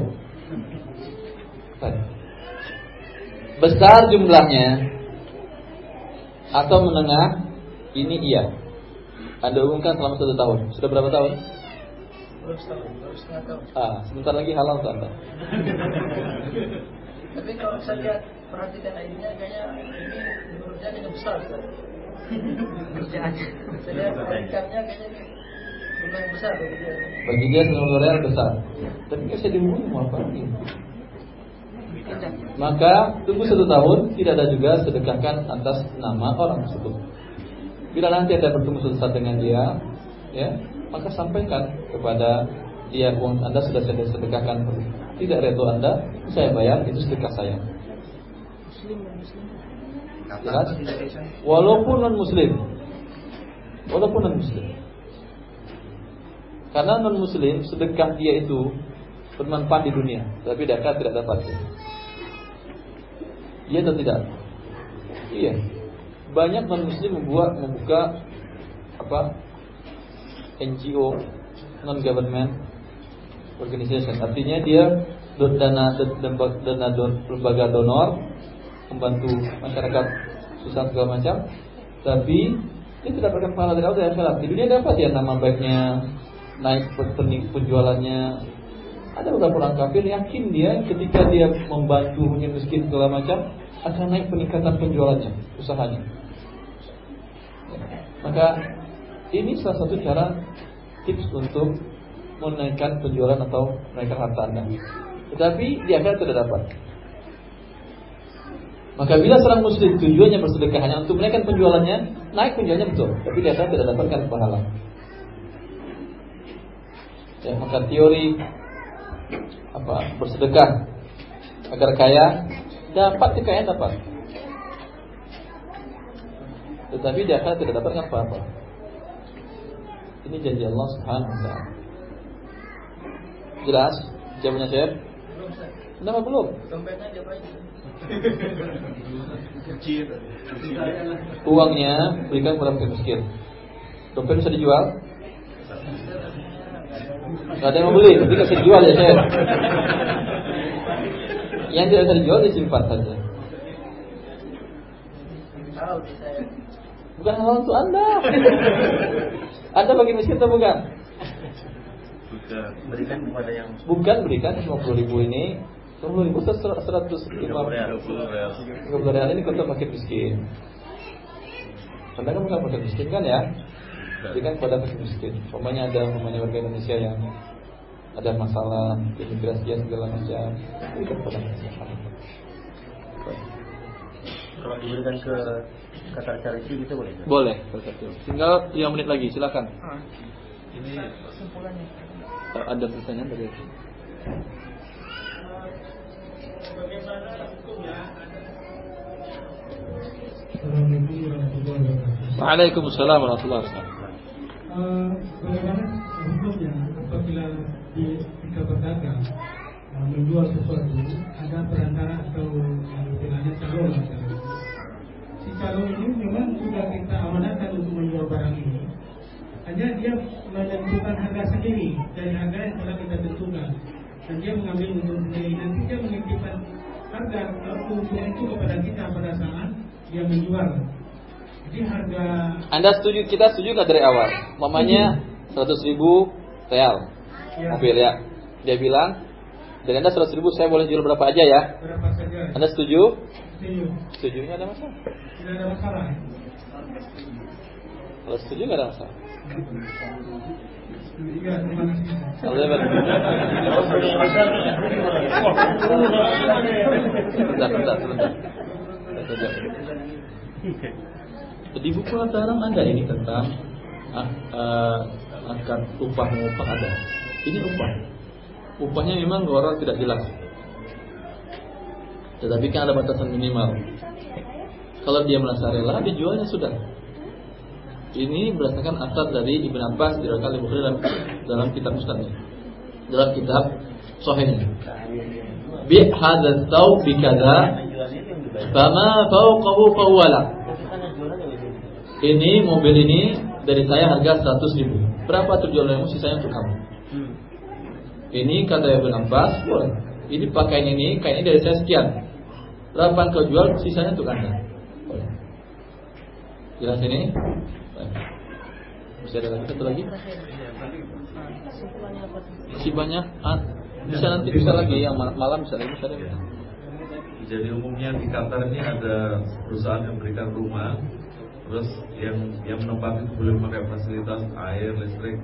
Besar jumlahnya atau menengah, ini iya. Anda umumkan selama satu tahun. Sudah berapa tahun? Setahun, baru setengah tahun. Ah, sebentar lagi halal tuh Anda. Tapi kalau saya lihat perhatikan airnya kayaknya ini menurut saya kayaknya besar. Kerjaannya. Saya lihat ikannya kayaknya jumlah yang besar bagi dia. Bagi dia 90 real besar. Tapi nggak bisa diumum mau apa lagi. Maka tunggu satu tahun tidak ada juga sedekahkan atas nama orang tersebut. Bila nanti ada bertemu saat dengan dia, ya maka sampaikan kepada dia uang anda sudah saya sedekahkan. Tidak redo anda saya bayar itu sedekah saya. Jelas? walaupun non muslim walaupun non muslim karena non muslim sedekah dia itu bermanfaat di dunia tapi di akhirat tidak dapat. Iya atau tidak? Iya banyak muslim membuat membuka apa NGO non government organization. Artinya dia dana dana, lembaga donor membantu masyarakat susah segala macam. Tapi dia tidak dapatkan pahala dari Allah akhirat di dunia dapat ya nama baiknya naik penjualannya. Ada beberapa orang kafir yakin dia ketika dia membantu miskin segala macam akan naik peningkatan penjualannya usahanya maka ini salah satu cara tips untuk menaikkan penjualan atau menaikkan harta Anda. Tetapi di akhirat tidak dapat. Maka bila seorang muslim tujuannya bersedekah hanya untuk menaikkan penjualannya, naik penjualannya betul, tapi di akhirat tidak dapatkan pahala. Ya, maka teori apa bersedekah agar kaya dapat kekayaan dapat. Tetapi di akhirat tidak dapatkan apa-apa. Ini janji Allah Subhanahu wa taala. Jelas? Jawabannya Syekh? Belum saya. Kenapa belum? Dompetnya dia. Uangnya berikan kepada fakir miskin. Dompet bisa dijual? Gak ada yang mau beli, tapi kasih dijual ya Syekh. Yang tidak bisa dijual disimpan saja. Tahu saya. Bukan hal untuk Anda. Anda bagi miskin atau bukan? Berikan kepada yang Bukan berikan 50 ribu ini 50 ribu 150 real. 30 real ini untuk fakir miskin Anda kan bukan fakir miskin kan ya Berikan kepada fakir miskin Umpamanya ada umpamanya warga Indonesia yang Ada masalah Imigrasi segala macam Berikan kepada mereka Kalau diberikan ke Qatar Charity gitu boleh? Boleh Tinggal 3 menit lagi silakan Ini kesimpulannya. Ada pertanyaan dari Bagaimana hukumnya. Waalaikumsalam warahmatullahi wabarakatuh Eh, bagaimana hukumnya apabila di ketika berdagang eh, menjual sesuatu ada perantara atau yang istilahnya calon calon. Ini memang sudah kita amanatkan untuk menjual barang ini. Hanya dia menentukan harga sendiri dari harga yang telah kita tentukan dan dia mengambil untung sendiri. Nanti dia menitipkan harga keuntungan itu kepada kita pada saat dia menjual. Jadi harga Anda setuju kita setuju nggak dari awal? Mamanya 100 ribu real Ya. mobil ya. Dia bilang dari Anda 100 ribu saya boleh jual berapa aja ya. berapa saja Anda setuju? setuju. Setuju nggak ada masalah. Tidak ada masalah. Kalau setuju nggak ada masalah. Sebentar, sebentar, sebentar. Di buku Lataran ada ini tentang uh, uh, akad upah mengupah ada. Ini upah. Upahnya memang orang tidak jelas. Tetapi kan ada batasan minimal. Kalau dia merasa rela, dijualnya sudah. Ini berdasarkan asar dari Ibn Abbas di Rakal Bukhari dalam, dalam kitab Mustad dalam kitab Sahihnya. Bi hadza thawb bi kadza fama fawqahu. Ini mobil ini dari saya harga 100 ribu. Berapa terjualnya sisanya untuk kamu? Ini kata Ibn Abbas, boleh. Ini pakaian ini, kain ini dari saya sekian. Berapa kau jual, sisanya anda. Boleh. Jelas ini? Masih ada lagi satu lagi? Masih banyak. Ah, bisa nanti bisa lagi yang malam bisa lagi bisa lagi. Jadi umumnya di Qatar ini ada perusahaan yang berikan rumah, terus yang yang menempati itu boleh pakai fasilitas air, listrik,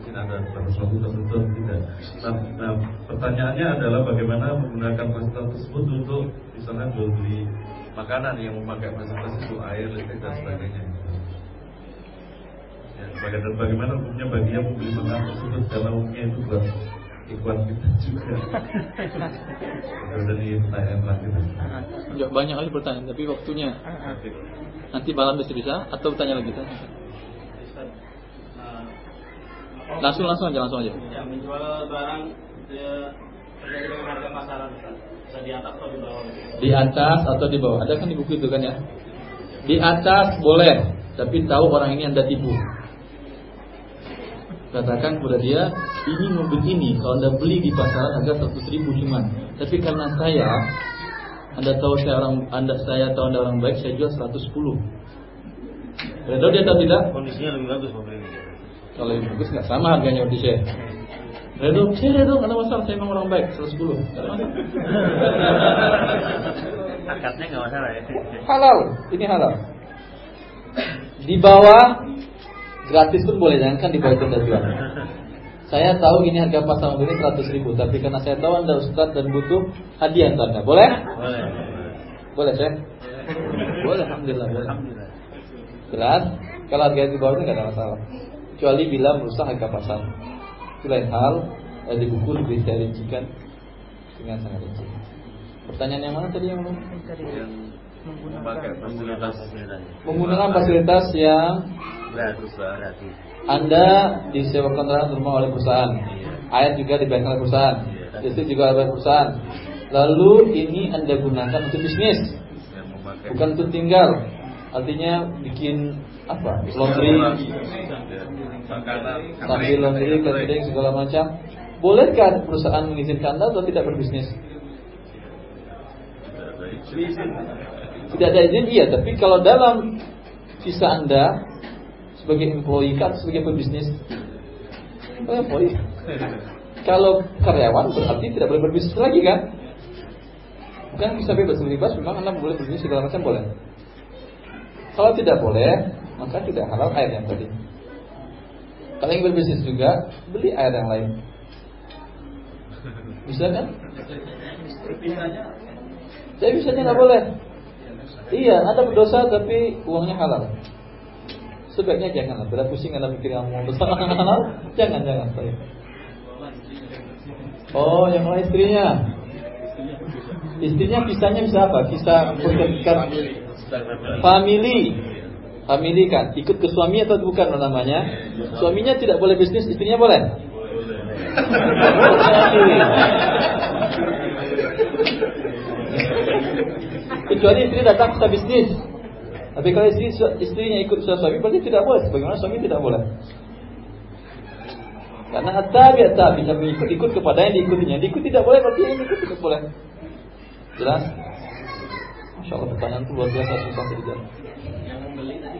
mungkin ada sesuatu tertentu tidak. Nah, nah, pertanyaannya adalah bagaimana menggunakan fasilitas tersebut untuk misalnya jual beli makanan yang memakai fasilitas itu air, listrik dan sebagainya. Ya, bagaimana, bagaimana hukumnya bagi yang membeli makanan tersebut karena umumnya itu buat iklan kita juga. Dari pertanyaan terakhir. Ya, banyak kali pertanyaan, tapi waktunya nanti malam bisa bisa atau tanya lagi kan? Langsung langsung aja langsung aja. Ya, menjual barang dia terjadi dengan harga pasaran. Bisa di atas atau di bawah? Di atas atau di bawah. Ada kan di buku itu kan ya? Di atas boleh, tapi tahu orang ini anda tipu. Katakan kepada dia, ini mobil ini kalau anda beli di pasaran harga 100 ribu cuman. Tapi karena saya, anda tahu saya orang, anda saya tahu anda orang baik, saya jual 110. Redo dia tahu tidak? Kondisinya lebih bagus mobil ini. Kalau lebih bagus nggak sama harganya di saya. Redo, saya Redo nggak ada masalah, saya memang orang baik, 110. Akadnya nggak masalah ya. Halal, ini halal. Di bawah gratis pun boleh, jangan kan di bawah itu anda jual. Saya tahu ini harga pasar mobil ini 100 ribu, tapi karena saya tahu anda ustadz dan butuh hadiah untuk anda, boleh? Boleh. Boleh saya? Boleh, alhamdulillah. Boleh. Jelas? Kalau harga di bawah itu nggak ada masalah. Kecuali bila merusak harga pasar. Itu lain hal. eh, Di buku lebih saya rincikan dengan sangat rinci. Pertanyaan yang mana tadi yang belum? Yang memakai fasilitas Menggunakan fasilitas yang Gratis, gratis. Anda disewakan rumah oleh perusahaan. Air juga dibayarkan oleh perusahaan. Listrik juga oleh perusahaan. Lalu ini Anda gunakan untuk bisnis. Bukan untuk tinggal. Artinya bikin apa? Laundry, sambil laundry, catering segala macam. Bolehkah perusahaan mengizinkan Anda atau tidak berbisnis? Tidak ada izin, iya. Tapi kalau dalam visa Anda sebagai employee kan sebagai pebisnis, oh, employee. Kalau karyawan berarti tidak boleh berbisnis lagi kan? Kan bisa bebas bebas, memang Anda boleh berbisnis segala macam boleh. Kalau tidak boleh, maka tidak halal air yang tadi. Kalau ingin berbisnis juga, beli air yang lain. Bisa kan? Saya bisanya nggak boleh. Iya, Anda berdosa tapi uangnya halal. Sebaiknya jangan. Bila pusing Anda mikir yang mau dosa halal, jangan jangan. Saya. Oh, yang lain istrinya. Istrinya kisahnya bisa apa? Kisah family. Family kan ikut ke suami atau bukan namanya? Suaminya tidak boleh bisnis, istrinya boleh. Kecuali istri datang kita bisnis. Tapi kalau istri istrinya ikut suami berarti tidak boleh. Sebagaimana suami tidak boleh. Karena tabi tabi yang mengikut ikut kepada yang diikutinya. Diikut tidak boleh berarti yang ikut tidak boleh. Jelas? Masya Allah pertanyaan itu luar biasa susah dijawab. Yang membeli tadi.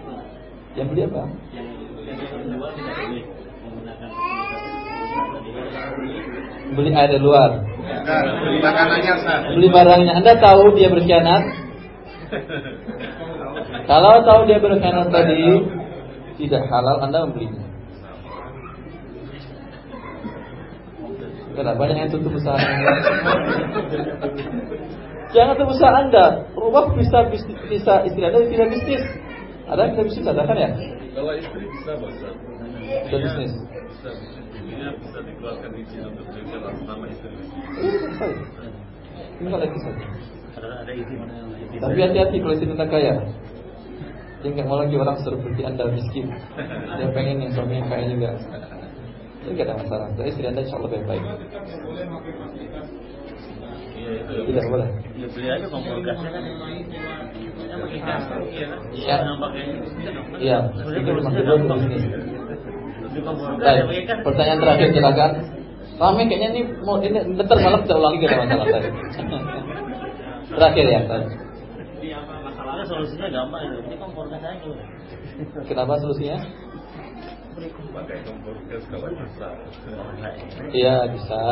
Yang beli apa? Yang menjual tidak boleh menggunakan beli air dari luar. Beli makanannya, Beli barangnya. Anda tahu dia berkhianat? Kalau tahu dia berkhianat tadi tidak halal Anda membelinya. Kenapa banyak yang tutup usaha Anda? Jangan tutup usaha Anda. Rumah bisa bisnis bisa istilahnya tidak bisnis. Ada yang bisa bisnis ada kan ya? Kalau istri bisa bahasa. Bisa bisnis. Bisa bisnis. Ini bisa dikeluarkan izin untuk atas nama istri. Bisa. Ini kalau lagi saja. Ada ada izin. Tapi hati-hati kalau istri Anda kaya. Dia nggak mau lagi orang seperti Anda miskin. Dia pengen yang suaminya kaya juga. Itu nggak ada masalah. Tapi istri Anda insya Allah baik-baik. Iya. Tidak boleh. Ya beli aja kompor gasnya kan. Yang pakai gas, iya kan? Ya. Iya, Sebenarnya itu kompor gas Baik, pertanyaan terakhir silakan. Rame kayaknya ini mau ini bentar malam kita ulangi ada masalah tadi. Terakhir ya tadi. Ini apa masalahnya? Solusinya gampang. Beli kompor aja. Kenapa solusinya? Pakai kompor gas kalau bisa. Iya bisa.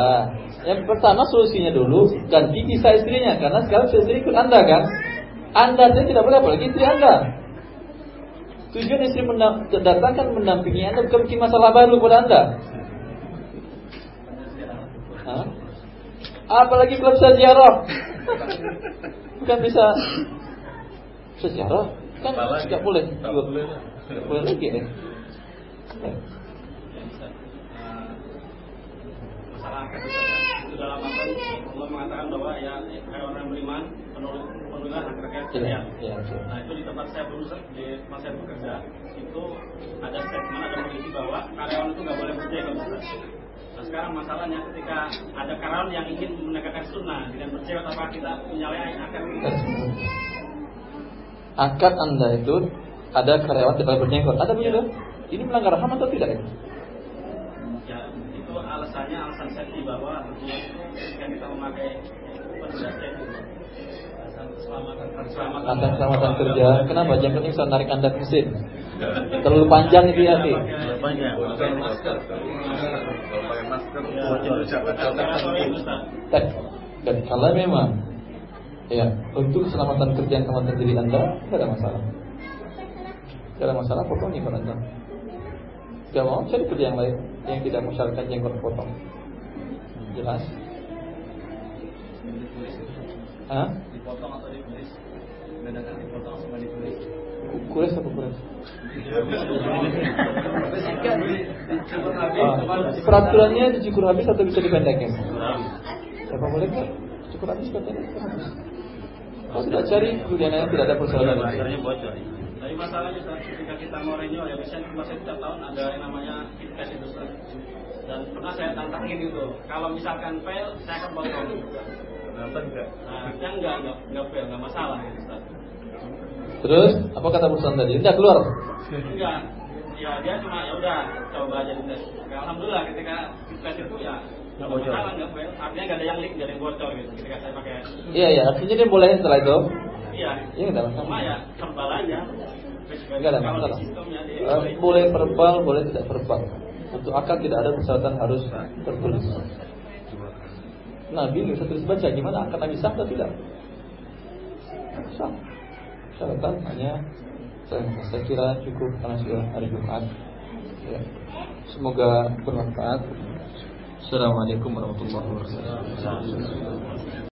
Yang pertama solusinya dulu ganti kisah istrinya karena sekarang istri ikut anda kan. Anda saja tidak boleh apalagi istri anda. Tujuan istri mendam- datangkan mendampingi anda bukan bikin masalah baru pada anda. Hah? Apalagi belum bisa ziarah. Bukan bisa sejarah kan tidak boleh. Tidak boleh lagi ya. Masalah. Itu dalam apa? Allah mengatakan bahwa ya orang beriman Iya, sekalian. iya, iya. Nah itu di tempat saya berusaha di tempat saya bekerja itu ada statement ada polisi bahwa karyawan itu nggak boleh berjaya kalau. Nah sekarang masalahnya ketika ada karyawan yang ingin menegakkan sunnah dengan berjaya apakah kita menyalahi itu? akad anda itu ada karyawan tidak boleh berjenggot. Ada begitu? Ini melanggar HAM atau tidak? ya? Ya itu alasannya alasan safety bahwa ketika kita memakai alasan keselamatan keselamatan Alasan keselamatan kerja. Kenapa jenggotnya bisa narik anda ke mesin? Terlalu panjang itu ya. Kalau Ustaz. Dan, kalau memang ya untuk keselamatan kerja dan keselamatan diri anda tidak ada masalah. Tidak ada masalah potong jenggot anda. Tidak mau cari kerja yang lain yang tidak mensyaratkan jenggot potong. Jelas? Hah? Dipotong atau ditulis? Bedakan dipotong sama ditulis. Kuris apa cuman peraturannya dicukur habis atau bisa dipendekin? Siapa boleh nggak? Cukur habis katanya. Kalau tidak cari kemudian tidak ada persoalan. Maskernya bocor. Tapi masalahnya Ustaz, ketika kita mau renew ya biasanya saya setiap tahun ada yang namanya fit test itu Ustaz. Dan pernah saya tantangin itu, kalau misalkan fail saya akan potong. Ternyata enggak. Nah, yang enggak enggak enggak fail, enggak masalah gitu Ustaz. Terus apa kata perusahaan tadi? Tidak keluar. Enggak. Ya dia cuma ya udah coba aja di tes. Ya, Alhamdulillah ketika test itu ya enggak Bocor. masalah enggak fail. Artinya enggak ada yang leak, enggak ada yang bocor gitu ketika saya pakai. Iya iya, artinya dia boleh setelah itu. Iya. Iya nggak ada masalah. ya kebal aja. Nggak ada masalah. Eh, boleh verbal, boleh tidak verbal. Untuk akad tidak ada persyaratan harus tertulis. Nabi nggak bisa tulis baca, gimana akad Nabi sah atau tidak? Sah. Syaratan hanya saya, saya kira cukup karena sudah hari Jumat. Ya. Semoga bermanfaat. Assalamualaikum warahmatullahi wabarakatuh.